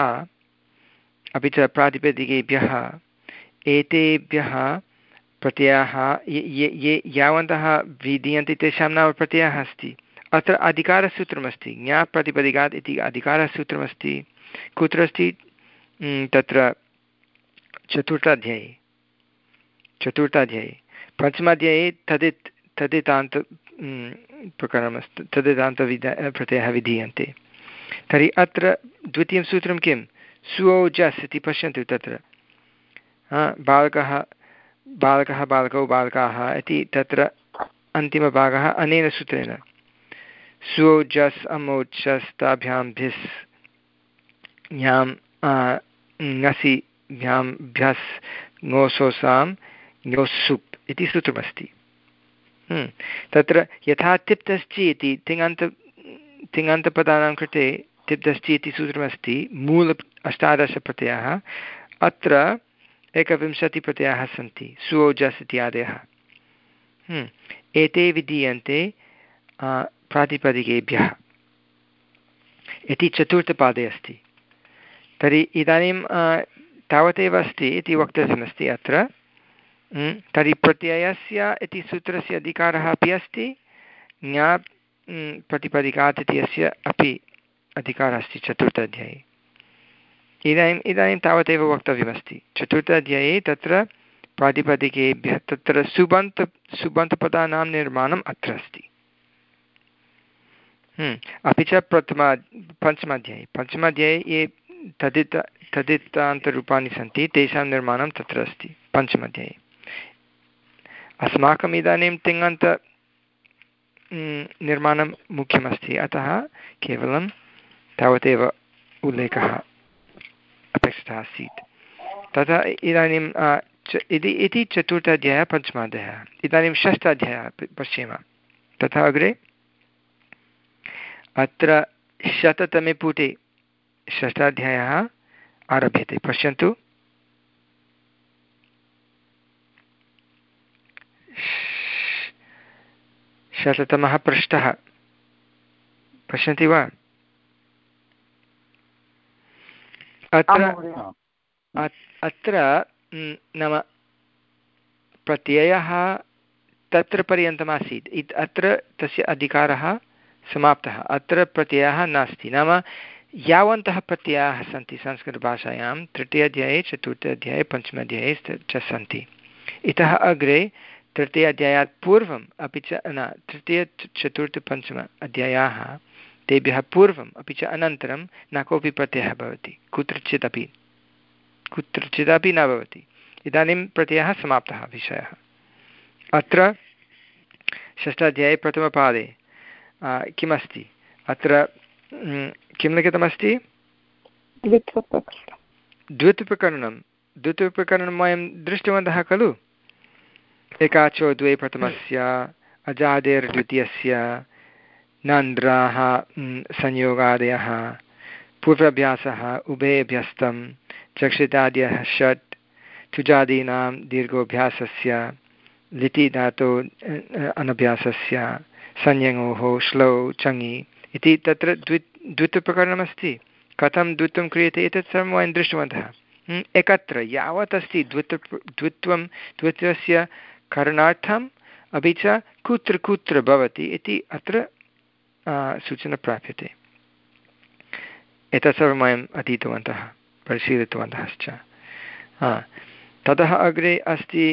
अपि च प्रातिपदिकेभ्यः, एतेभ्यः प्रत्ययाः ये ये यावन्तः विधीयन्ते तेषां नाम प्रत्ययः अस्ति। अत्र अधिकारसूत्रमस्ति, ज्ञाप्रतिपदिकात् इति अधिकारसूत्रमस्ति। कुत्र अस्ति तत्र चतुर्थाध्याये। चतुर्थाध्याये। पञ्चमाध्याये तदित्, तदितान्त प्रकरणमस्ति, तदितान्तविध, प्रत्ययः विधीयन्ते। तर्हि अत्र द्वितीयं सूत्रं किं? सुओजस् इति पश्यन्तु तत्र। बालकः बालकः बालकौ बालकाः इति तत्र अन्तिमभागः अनेन सूत्रेण। सुओजस् अमोचस् ताभ्यां भिस् ज्ञां ङसि भ्यां भ्यस् ङोसोसां ङोसुप् इति सूत्रमस्ति। हम्म। तत्र यथा तिप्तश्चि इति तिङन्त, तिङन्तपदानां कृते तिप्तश्चि इति सूत्रमस्ति। मूल अष्टादशप्रत्ययाः। अत्र एकविंशतिप्रत्ययाः सन्ति। सुओजस् इत्यादयः हम्म। एते विधीयन्ते प्रातिपदिकेभ्यः। इति चतुर्थपादे अस्ति। तर्हि इदानीं तावदेव अस्ति इति वक्तव्यमस्ति अत्र। तर्हि प्रत्ययस्य इति सूत्रस्य अधिकारः अपि अस्ति। ज्ञा प्रतिपदिकात् इति अस्य अपि अधिकारः अस्ति चतुर्थाध्याये। इदानीम् इदानीं तावदेव वक्तव्यमस्ति। चतुर्थाध्याये तत्र प्रातिपदिकेभ्यः तत्र सुबन्त सुबन्तपदानां निर्माणम् अत्र अस्ति। अपि च प्रथमा पञ्चमाध्याये। पञ्चमाध्याये ये तदित तदितान्तरूपाणि सन्ति, तेषां निर्माणं तत्र अस्ति, पञ्चमाध्याये। अस्माकम् इदानीं तिङन्त निर्माणं मुख्यमस्ति। अतः केवलं तावदेव उल्लेखः। अपेक्षितः आसीत्। तथा इदानीं इति इति चतुर्थाध्यायः पञ्चमाध्यायः। इदानीं षष्ठाध्यायः पश्येम। तथा अग्रे। अत्र शततमे पुटे षष्ठाध्यायः आरभ्यते। पश्यन्तु। शततमः पृष्ठः। पश्यन्ति वा? अत्र अत्र नाम प्रत्ययः तत्र पर्यन्तमासीत्। इत् अत्र तस्य अधिकारः समाप्तः। अत्र प्रत्ययः नास्ति। नाम यावन्तः प्रत्ययाः सन्ति संस्कृतभाषायां। तृतीयाध्याये चतुर्थाध्याये पञ्चमाध्याये च सन्ति। इतः अग्रे तृतीयाध्यायात् पूर्वम् अपि च न तृतीय चतुर्थपञ्चम अध्यायाः तेभ्यः पूर्वम् अपि च अनन्तरं न कोऽपि प्रत्ययः भवति। कुत्रचिदपि। कुत्रचिदपि न भवति। इदानीं प्रत्ययः समाप्तः विषयः। अत्र षष्ठाध्याये प्रथमपादे किमस्ति? अत्र किं लिखितमस्ति? द्वित्वप्रकरणं। द्वित्वप्रकरणं वयं दृष्टवन्तः खलु? एकाचो द्वे प्रथमस्य अजादेर्द्वितीयस्य नन्द्राः संयोगादयः, पूर्वाभ्यासः उभयभ्यस्तं चक्षितादयः षट् तुजादीनां दीर्घोऽभ्यासस्य लिटि धातो अनभ्यासस्य संयङोः श्लौ, चङि इति तत्र द्वि, द्वित्वप्रकरणमस्ति। कथं द्वित्वं क्रियते एतत् सर्वं वयं दृष्टवन्तः। एकत्र यावत् अस्ति द्वित्व, द्वित्वं, द्वित्वस्य करणार्थम् अपि च कुत्र कुत्र भवति इति अत्र सूचना प्राप्यते एतत् सर्वं वयम् अधीतवन्तः परिशीलितवन्तश्च ततः अग्रे अस्ति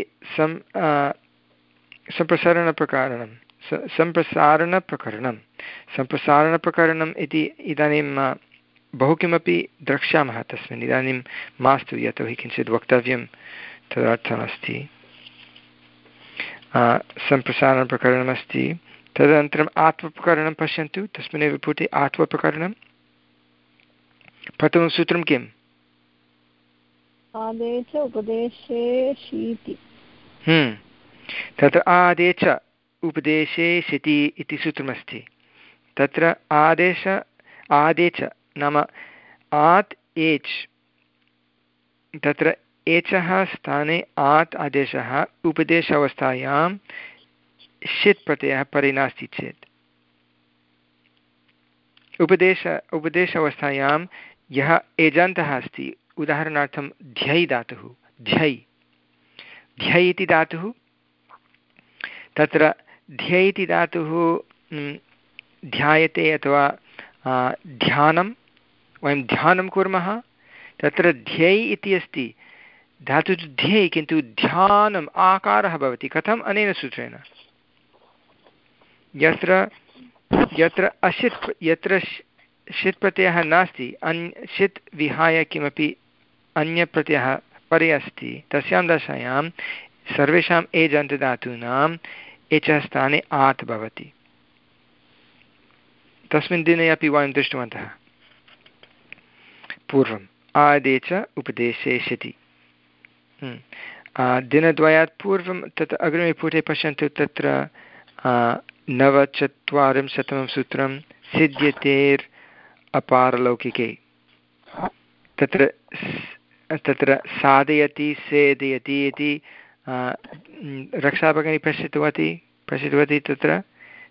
सम्प्रसारणप्रकारणं स सम्प्रसारणप्रकरणं सम्प्रसारणप्रकरणम् इति इदानीं बहु किमपि द्रक्ष्यामः तस्मिन् इदानीं मास्तु यतोहि किञ्चित् वक्तव्यं तदर्थमस्ति सम्प्रसारणप्रकरणमस्ति तदनन्तरम् आत्मप्रकरणं पश्यन्तु तस्मिन्नेव पुटे आत्मप्रकरणं। प्रथमं सूत्रं किम् आदेश उपदेशे शीति। हम्म। तत्र आदेश उपदेशे शिति इति सूत्रमस्ति। तत्र आदेश आदेश नाम आत् एच्। तत्र एचः स्थाने आत् आदेशः उपदेश अवस्थायां षित् प्रत्ययः परे नास्ति चेत् उपदेश उपदेश अवस्थायां यः एजन्तः अस्ति उदाहरणार्थं ध्यै धातुः ध्यै ध्यै इति धातुः तत्र ध्यै इति धातुः ध्यायते अथवा ध्यानं वयं ध्यानं कुर्मः तत्र ध्यै इति अस्ति धातु ध्ये किन्तु ध्यानम् आकारः भवति कथम् अनेन सूत्रेण यत्र यत्र अशित्, यत्र षित् प्रत्ययः नास्ति, अन्, षित् विहाय किमपि अन्यप्रत्ययः परे अस्ति तस्यां दशायां सर्वेषाम् एजन्तदातूनाम् एचः स्थाने आत् भवति। तस्मिन् दिने अपि वयं दृष्टवन्तः। पूर्वम् आदे च उपदेशे हम्म। दिनद्वयात् पूर्वं तत् अग्रिमे पुटे पश्यन्तु तत्र नवचत्वारिंशतमं सूत्रं सिद्ध्यतेर् अपारलौकिके तत्र तत्र साधयति सेदयति इति रक्षाभगिनी पश्यतवती पश्यतवती तत्र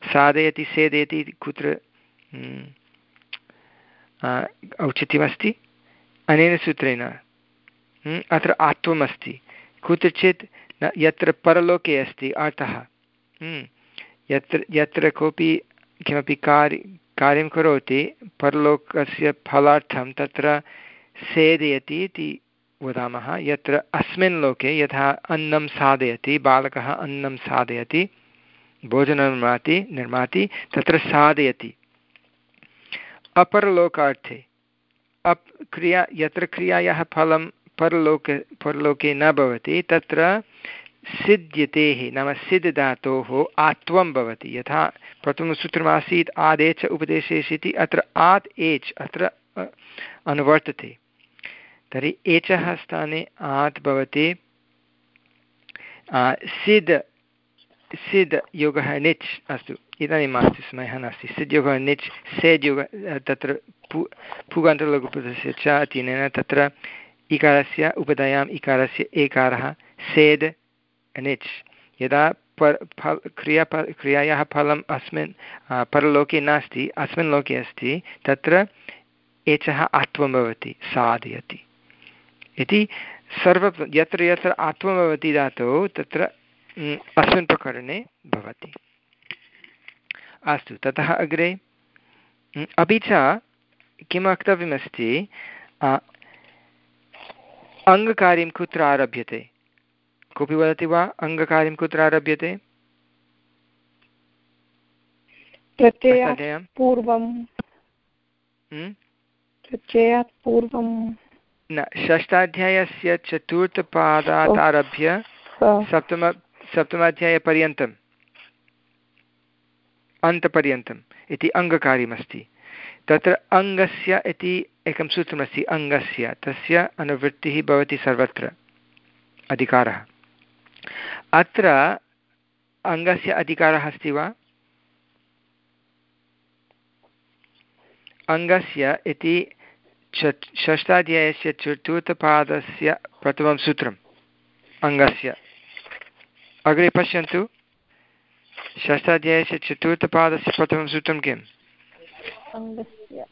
साधयति सेदयति कुत्र औचित्यमस्ति? अनेन सूत्रेण अत्र आत्वम् अस्ति कुत्रचित् यत्र परलोके अस्ति अर्थः यत्र यत्र कोऽपि किमपि कार्य, कार्यं करोति, परलोकस्य फलार्थं तत्र सेदयति इति वदामः। यत्र अस्मिन् लोके यथा अन्नं साधयति, बालकः अन्नं साधयति, भोजनं निर्माति निर्माति, तत्र साधयति। अपरलोकार्थे, अप् क्रिया, यत्र क्रियायाः फलं परलोके परलोके न भवति, तत्र सिद्ध्यतेः नाम सिद् धातोः आत्वं भवति। यथा प्रथमसूत्रमासीत् आदेच उपदेशेश इति, अत्र आत् एच्, अत्र अनुवर्तते। तर्हि एचः स्थाने आत् भवति सिद् सिद् योगः निच् अस्तु। इदानीं मास्तु समयः नास्ति। सिद् योगः निच् सेद् योग, तत्र पुगन्तलघुपदस्य च अतीनेन तत्र इकारस्य, उपधायाम् इकारस्य एकारः, सेद् निच् यदा पर् फल् क्रिया क्रियायाः फलम् अस्मिन् परलोके नास्ति, अस्मिन् लोके अस्ति, तत्र एचः आत्वं भवति साधयति। इति सर्व यत्र यत्र आत्वं भवति धातुः, तत्र अस्मिन् प्रकरणे भवति। अस्तु, ततः अग्रे। अपि च किं वक्तव्यमस्ति अङ्गकार्यं कुत्र आरभ्यते? कोऽपि वदति वा? अङ्गकार्यं कुत्र आरभ्यते? पूर्वं। पूर्वं। न षष्ठाध्यायस्य चतुर्थपादात् आरभ्य सप्तम सप्तमाध्यायपर्यन्तम्। अन्तपर्यन्तम् इति अङ्गकार्यमस्ति। तत्र अङ्गस्य इति एकं सूत्रमस्ति अङ्गस्य। तस्य अनुवृत्तिः भवति सर्वत्र। अधिकारः। अत्र अङ्गस्य अधिकारः अस्ति वा? अङ्गस्य इति षष्ठाध्यायस्य चतुर्थपादस्य प्रथमं सूत्रम् अङ्गस्य। अग्रे पश्यन्तु। षष्ठाध्यायस्य चतुर्थपादस्य प्रथमं सूत्रं किम्? अङ्गस्य।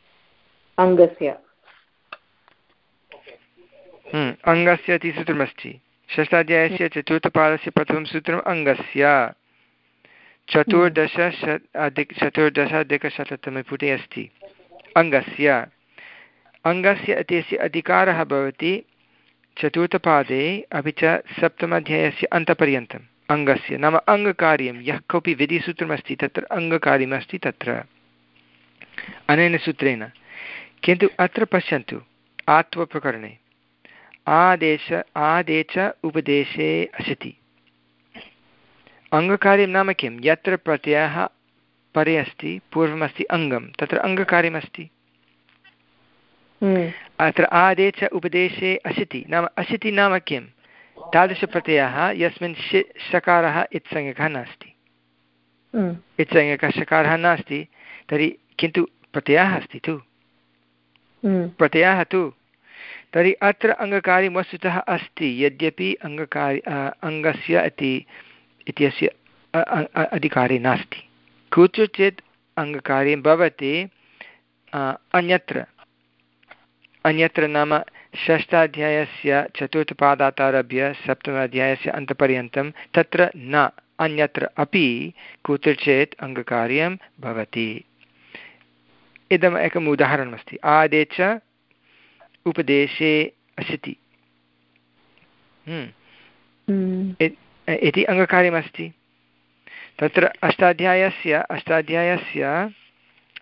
हम्म, अङ्गस्य इति सूत्रमस्ति। षष्ठाध्यायस्य चतुर्थपादस्य प्रथमं सूत्रम् अङ्गस्य। चतुर्दश अधिक चतुर्दशाधिकशततमे पुटे अस्ति। अङ्गस्य। अङ्गस्य इत्यस्य अधिकारः भवति चतुर्थपादे अपि च सप्तमाध्यायस्य अन्तपर्यन्तम्। अङ्गस्य नाम अङ्गकार्यं। यः कोऽपि विधिसूत्रमस्ति तत्र अङ्गकार्यमस्ति तत्र। अनेन सूत्रेण। किन्तु अत्र पश्यन्तु। आत्वप्रकरणे आदेश आदेश उपदेशे असति। अङ्गकार्यं नाम किं यत्र प्रत्ययः परे अस्ति पूर्वमस्ति अङ्गं तत्र अङ्गकार्यमस्ति हम्म। अत्र आदेश उपदेशे अशिति नाम अशिति नाम किं तादृशप्रत्ययः यस्मिन् शि शकारः इत्संज्ञकः नास्ति। हम्म। इत्संज्ञकः शकारः नास्ति तर्हि किन्तु प्रत्ययः अस्ति तु। हम्म। प्रत्ययः तु। तर्हि अत्र अङ्गकार्यं वस्तुतः अस्ति, यद्यपि अङ्गकार्य अङ्गस्य इति, इत्यस्य अधिकारे नास्ति। कुत्रचित् अङ्गकार्यं भवति अन्यत्र अन्यत्र नाम षष्ठाध्यायस्य चतुर्थपादात् आरभ्य सप्तमाध्यायस्य अन्तपर्यन्तं तत्र न, अन्यत्र अपि कुत्रचित् अङ्गकार्यं भवति। इदम् एकम् उदाहरणमस्ति। आदे च उपदेशे अशिति हम्म। हम्म। इति अङ्गकार्यमस्ति। तत्र अष्टाध्यायस्य अष्टाध्यायस्य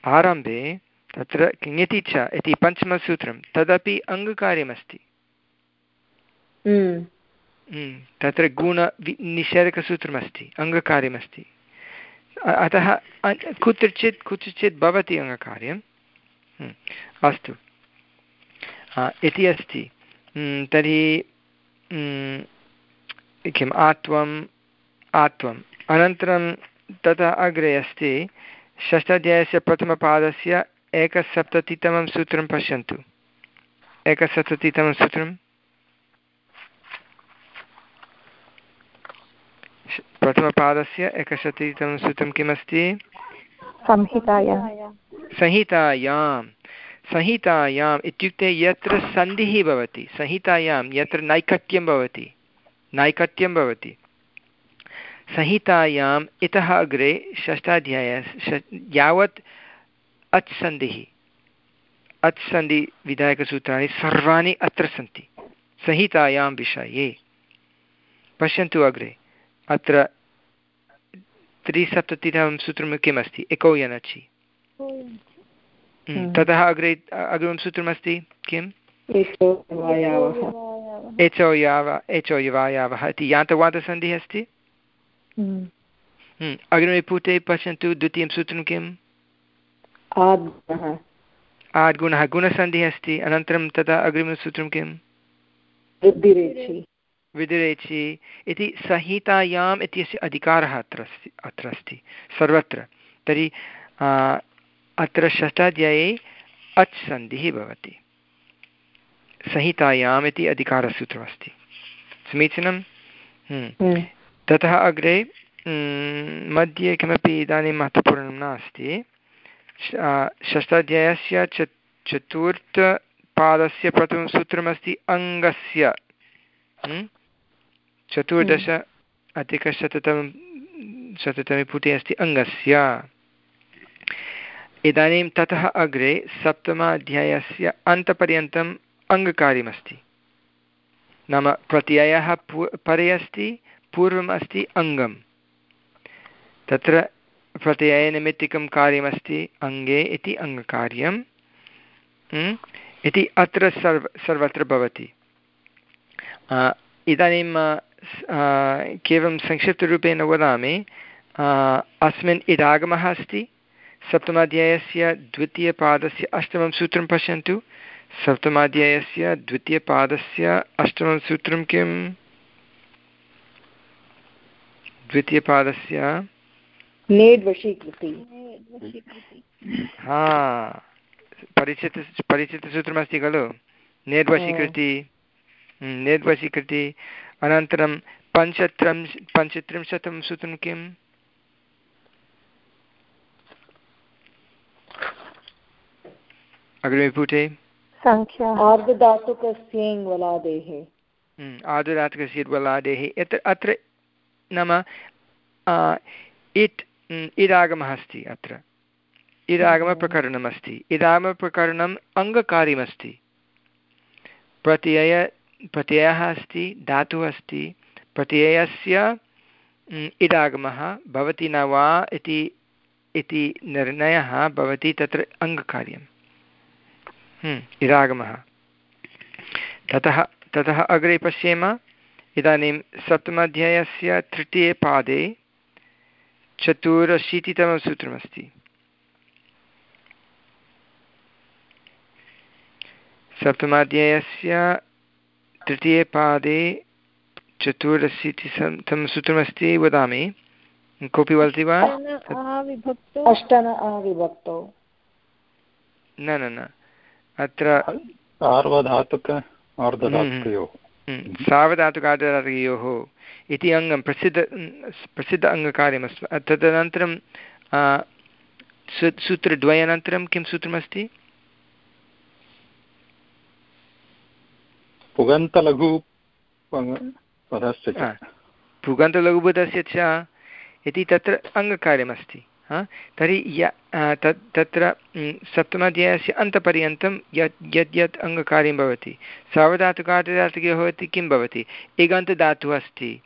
आरम्भे तत्र किङति च इति पञ्चमसूत्रं। तदपि अङ्गकार्यमस्ति। हम्म। हम्म, तत्र गुण निषेधकसूत्रमस्ति। अङ्गकार्यमस्ति। अतः कुत्रचित् कुत्रचित् भवति अङ्गकार्यं। हम्म, अस्तु। इति अस्ति। तर्हि किम्? आत्वम् आत्वम्। अनन्तरं ततः अग्रे अस्ति षष्ठाध्यायस्य प्रथमपादस्य एकसप्ततितमं सूत्रं पश्यन्तु। एकसप्ततितमं सूत्रं प्रथमपादस्य एकसप्ततितमं सूत्रं किमस्ति? संहितायां संहितायाम्। इत्युक्ते यत्र सन्धिः भवति संहितायां यत्र नैकट्यं भवति नैकट्यं भवति। संहितायाम् इतः अग्रे षष्ठाध्याय यावत् अच् सन्धिः अच् सन्धिविधायकसूत्राणि सर्वाणि अत्र सन्ति संहितायां विषये। पश्यन्तु अग्रे अत्र त्रिसप्ततितमं सूत्रं किमस्ति? एको यनचि। हम्म, ततः अग्रे अग्रिमं सूत्रमस्ति किम्? एचो याव एचो यवायावः इति। यान्तवादसन्धिः अस्ति? हम्म। हम्म, अग्रिमे पुटे पश्यन्तु द्वितीयं सूत्रं किम्? आद्गुणः। गुणसन्धिः अस्ति। अनन्तरं तदा अग्रिमसूत्रं किम्? वृद्धिरेचि विदिरेचि इति संहितायाम् इत्यस्य अधिकारः अत्र अस्ति अत्र अस्ति। सर्वत्र। तर्हि अत्र षष्ठाध्याये अच् सन्धिः भवति। संहितायाम् इति अधिकारसूत्रमस्ति। समीचीनं? हम्म। हम्म। ततः अग्रे हम्म, मध्ये किमपि इदानीं महत्त्वपूर्णं नास्ति। षष्ठाध्यायस्य च चतुर्थपादस्य प्रथमं सूत्रमस्ति अङ्गस्य। चतुर्दश अधिकशततमं शततमे पुटे अस्ति अङ्गस्य। इदानीं ततः अग्रे सप्तमाध्यायस्य अन्तपर्यन्तम् अङ्गकार्यमस्ति। नाम प्रत्ययः पू, परे अस्ति पूर्वम् अस्ति अङ्गं तत्र प्रत्ययनिमित्तिकं कार्यमस्ति, अङ्गे इति अङ्गकार्यं इति अत्र सर्व, सर्वत्र भवति। इदानीं केवलं संक्षिप्तरूपेण वदामि। अस्मिन् इडागमः अस्ति। सप्तमाध्यायस्य द्वितीयपादस्य अष्टमं सूत्रं पश्यन्तु। सप्तमाध्यायस्य द्वितीयपादस्य अष्टमं सूत्रं किम्? द्वितीयपादस्य हा परिचित परिचितसूत्रमस्ति खलु? नेड्वशीकृति। नेड्वशीकृति। अनन्तरं पञ्चत्रं पञ्चत्रिंशतं सूत्रं किम्? अग्रिमपुटे आर्धधातुकस्य वलादेः यत् अत्र नाम इट् इदागमः अस्ति अत्र। इदागमप्रकरणमस्ति। इदागमप्रकरणम् अङ्गकार्यमस्ति। प्रत्यय प्रत्ययः अस्ति धातुः अस्ति। प्रत्ययस्य इदागमः भवति न वा इति इति निर्णयः भवति तत्र अङ्गकार्यम्। इदागमः ततः ततः अग्रे पश्येम। इदानीं सप्तमाध्यायस्य तृतीये पादे चतुरशीतितमं सूत्रमस्ति सप्तमाध्यायस्य तृतीये पादे चतुरशीतितमं सूत्रमस्ति वदामि। कोऽपि वदति वा? न न न। अत्र सार्वधातुक अर्धधातुकयोः सावधातुकार्धधातुकयोः इति अङ्गं प्रसिद्ध प्रसिद्ध अङ्गकार्यमस्ति। तदनन्तरं सूत्रद्वयानन्तरं किं सूत्रमस्ति? पुगन्तलघु पुगन्तलघुपदस्य च इति तत्र अङ्गकार्यमस्ति। तर्हि य तत्, तत्र सप्तमाध्यायस्य अन्तपर्यन्तं यत् यत् यत् अङ्गकार्यं भवति। सावधातुकार्धधातुकयोः भवति, किं भवति? इगन्तदातुः अस्ति।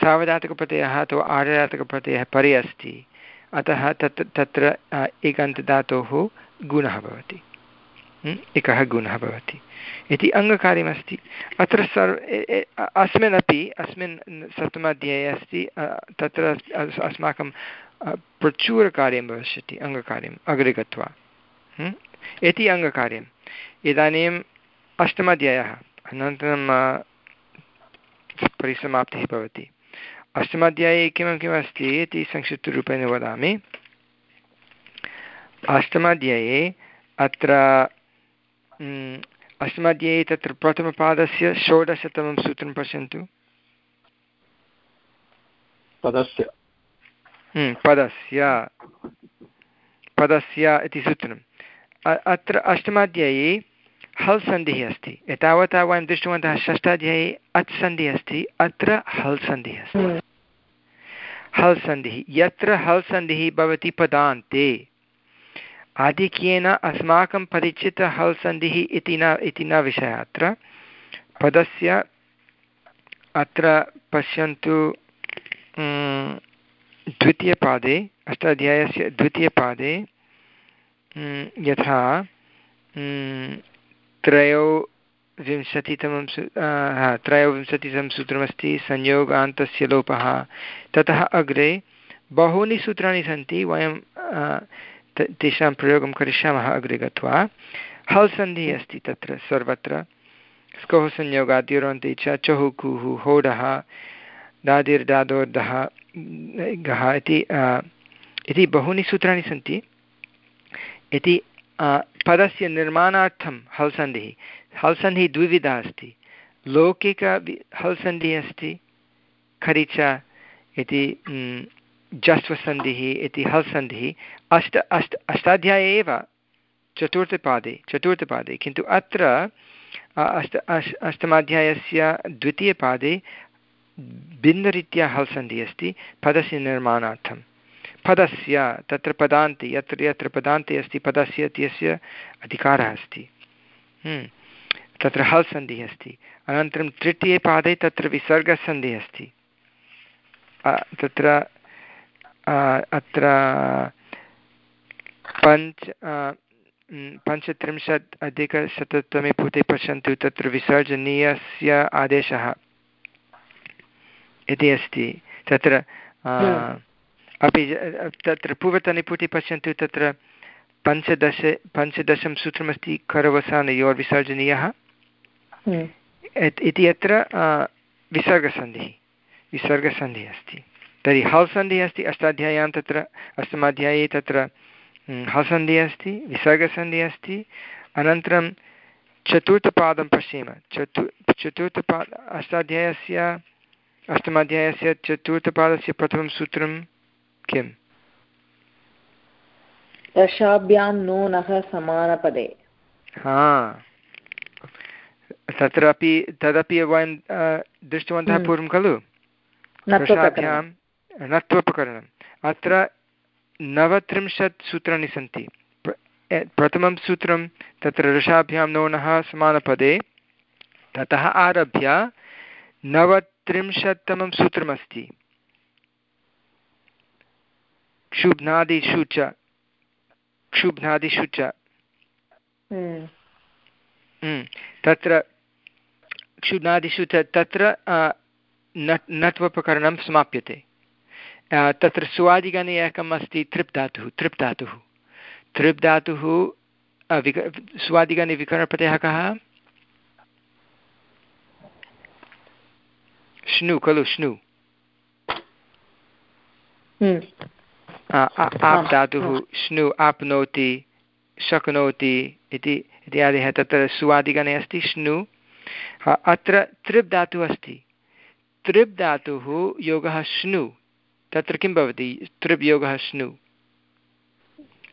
सावधातुकप्रत्ययः अथवा आर्धधातुकप्रत्ययः परे अस्ति। अतः तत्, तत्र इगन्तदातोः गुणः भवति। एकः गुणः भवति। इति अङ्गकार्यमस्ति, अत्र सर्व अस्मिन् अपि अस्मिन् सप्तमाध्याये अस्ति तत्र अस्माकं प्रचुरकार्यं भविष्यति अङ्गकार्यम् अग्रे गत्वा। इति अङ्गकार्यम् इदानीम् अष्टमाध्यायः, अनन्तरं परिसमाप्तिः भवति। अष्टमाध्याये किं किमस्ति इति संक्षिप्तरूपेण वदामि। अष्टमाध्याये अत्र अष्टमाध्याये तत्र प्रथमपादस्य षोडशतमं सूत्रं पश्यन्तु। पदस्य। हम्म, पदस्य। पदस्य इति सूत्रम्। अत्र अष्टमाध्याये हल् सन्धिः अस्ति। एतावता वयं दृष्टवन्तः षष्ठाध्याये अच् सन्धिः अस्ति अत्र हल् सन्धिः अस्ति। हल् सन्धिः यत्र हल् सन्धिः भवति पदान्ते। आधिक्येन अस्माकं परिचित हल् सन्धिः इति न इति न विषयः अत्र। पदस्य अत्र पश्यन्तु द्वितीयपादे, अष्टाध्यायस्य द्वितीयपादे यथा त्रयोविंशतितमं सू त्रयोविंशतितमं सूत्रमस्ति, संयोगान्तस्य लोपः। ततः अग्रे, बहूनि सूत्राणि सन्ति, वयं तेषां प्रयोगं करिष्यामः अग्रे गत्वा। हल् सन्धिः अस्ति तत्र, सर्वत्र। स्कोः संयोगाद्युरन्ति च चहुः कुः होडः, दादिर्दादोर्दः, गः इति इति बहूनि सूत्राणि सन्ति। इति पदस्य निर्माणार्थं हल्सन्धिः हल्सन्धिः द्विविधा अस्ति। लौकिक हल्सन्धिः अस्ति खरिच इति जस्वसन्धिः इति हल्सन्धिः अष्ट अष्ट अष्टाध्याये एव चतुर्थपादे चतुर्थपादे किन्तु अत्र अष्ट अष् अष्टमाध्यायस्य द्वितीयपादे भिन्नरीत्या हल्सन्धिः अस्ति पदस्य निर्माणार्थं। पदस्य तत्र पदान्ते यत्र यत्र पदान्ते अस्ति पदस्य इत्यस्य अधिकारः अस्ति। हम्म, तत्र हल्सन्धिः अस्ति। अनन्तरं तृतीये पादे तत्र विसर्गसन्धिः अस्ति। तत्र अत्र पञ्च पञ्चत्रिंशत् अधिकशततमे पुटे पश्यन्तु तत्र विसर्जनीयस्य आदेशः इति अस्ति। तत्र अपि तत्र पूर्वतने पश्यन्तु तत्र पञ्चदश पञ्चदशं सूत्रमस्ति करवसानयोर्विसर्जनीयः। इति अत्र विसर्गसन्धिः विसर्गसन्धिः अस्ति। तर्हि हल् सन्धिः अस्ति अष्टाध्याय्यां तत्र अष्टमाध्याये तत्र हसन्धिः अस्ति विसर्गसन्धिः अस्ति अनन्तरं चतुर्थपादं पश्येम। चतु चतुर्थपाद अष्टाध्यायस्य अष्टमाध्यायस्य चतुर्थपादस्य प्रथमं सूत्रं किम्? दशाभ्यां नूनः समानपदे। हा। तत्रापि तदपि वयं दृष्टवन्तः हम्म। पूर्वं खलु? दशाभ्यां नत्वोपकरणम् अत्र नवत्रिंशत् सूत्राणि सन्ति। प्रथमं सूत्रं तत्र ऋषाभ्यां नोनः समानपदे। ततः आरभ्य नवत्रिंशत्तमं सूत्रमस्ति। क्षुब्नादिषु च क्षुब्नादिषु च हम्म। हम्म। तत्र क्षुब्नादिषु च तत्र नत्वोपकरणं समाप्यते। तत्र स्वादिगणे एकम् अस्ति तृप् धातुः तृप् धातुः तृप् धातुः विक स्वादिगणे विकरणप्रत्ययः कः? श्नु खलु श्नु। हम्म। आप् धातुः श्नु आप्नोति शक्नोति इति इत्यादयः तत्र सुवादिगणे अस्ति श्नु। अत्र तृप् धातुः अस्ति। तृप् धातुः योगः श्नु। तत्र किं भवति तृप् योगः श्नु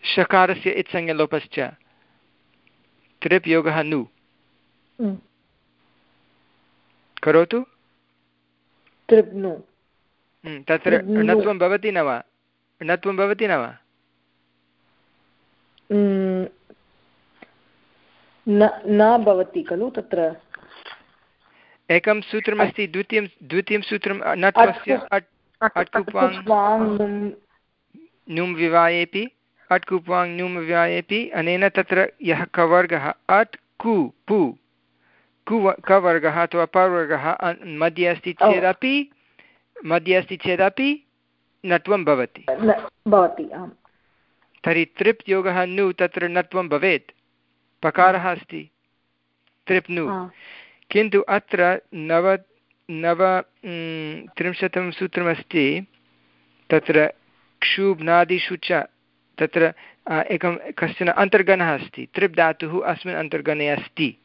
शकारस्य इत्संज्ञलोपश्च तृप् योगः नु। करोतु? तत्र णत्वं भवति न वा? णत्वं भवति न वा? न भवति खलु तत्र। एकं सूत्रमस्ति द्वितीयं द्वितीयं सूत्रं नुम् विवायेपि अट् कुप्वाङ् नुम् विवायेपि अनेन तत्र यः कवर्गः अट् कु पु कु कवर्गः अथवा पर्वर्गः मध्ये अस्ति चेदपि मध्ये अस्ति चेदपि नत्वं भवति। भवति तर्हि तृप् योगः नु तत्र नत्वं भवेत्। पकारः अस्ति। तृप् नु किन्तु अत्र नव नव त्रिंशतं सूत्रमस्ति, तत्र क्षुभ्नादिषु च, तत्र एकं कश्चन अन्तर्गणः अस्ति धातुः अस्मिन् अन्तर्गणे अस्ति।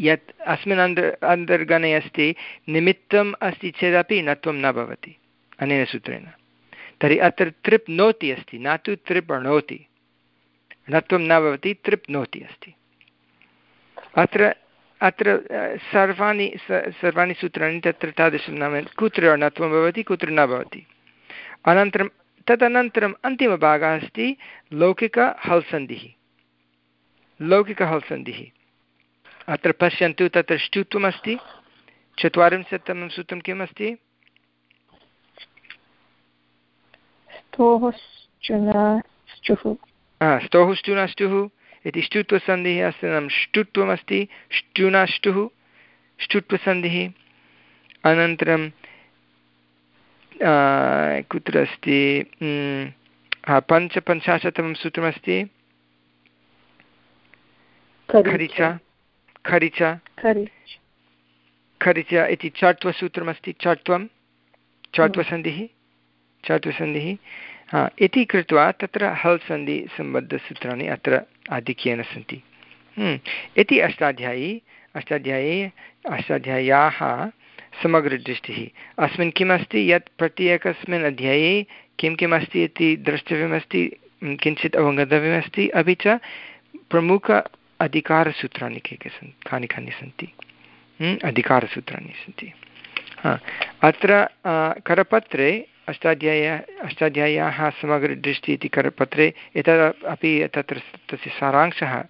यत् अस्मिन् अन्तर्, अन्तर्गणे अस्ति, निमित्तम् अस्ति चेदपि नत्वं न भवति, अनेन सूत्रेण। तर्हि अत्र तृप् नोति अस्ति, न तु तृप् अणोति नत्वं न भवति, तृप् नोति अस्ति। अत्र अत्र सर्वाणि सर्वाणि सूत्राणि तत्र तादृशं नाम कुत्र अणत्वं भवति कुत्र न भवति। अनन्तरं तदनन्तरम् अन्तिमभागः अस्ति लौकिकहल्सन्धिः लौकिकहल्सन्धिः अत्र पश्यन्तु तत्र ष्टुत्वमस्ति चत्वारिंशत्तमं सूत्रं किम् अस्ति? स्तोः ष्टुनष्टुः इति ष्टुत्वसन्धिः अस्य नाम ष्टुत्वमस्ति ष्टुनाष्टुः ष्टुत्वसन्धिः अनन्तरं कुत्र अस्ति? पञ्चपञ्चाशत्तमं सूत्रमस्ति खरिचा। खरिच। खरिच। इति चट्वसूत्रमस्ति चट्वं चट्वसन्धिः चट्वसन्धिः इति कृत्वा तत्र हल् सन्धिसम्बद्धसूत्राणि अत्र आधिक्येन सन्ति। हम्म, इति अष्टाध्यायी अष्टाध्यायी अष्टाध्याय्याः समग्रदृष्टिः। अस्मिन् किम् अस्ति यत् प्रत्येकस्मिन् अध्याये किं किम् अस्ति इति द्रष्टव्यमस्ति किञ्चित् अवगन्तव्यमस्ति अपि च प्रमुख अधिकारसूत्राणि के के सन्ति कानि कानि सन्ति? अधिकारसूत्राणि सन्ति। अत्र करपत्रे अष्टाध्याय्या अष्टाध्याय्याः समग्रदृष्टिः इति करपत्रे एतत् अपि तत्र तस्य सारांशः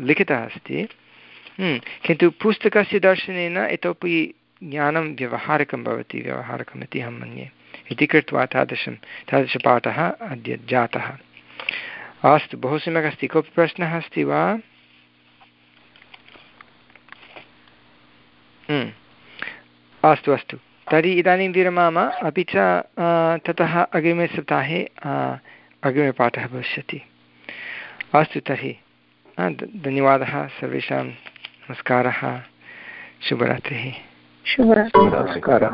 लिखितः अस्ति। किन्तु पुस्तकस्य दर्शनेन इतोपि ज्ञानं व्यवहारिकं भवति, व्यवहारिकम् इति अहं मन्ये। इति कृत्वा तादृशं तादृशपाठः अद्य जातः। अस्तु, बहु सम्यक् अस्ति। कोऽपि प्रश्नः अस्ति वा? हम्म। अस्तु अस्तु। तर्हि इदानीं विरमाम अपि च ततः अग्रिमे सप्ताहे अग्रिमपाठः भविष्यति। अस्तु तर्हि धन्यवादः सर्वेषां नमस्कारः शुभरात्रिः। शुभरात्रिः। नमस्कारः।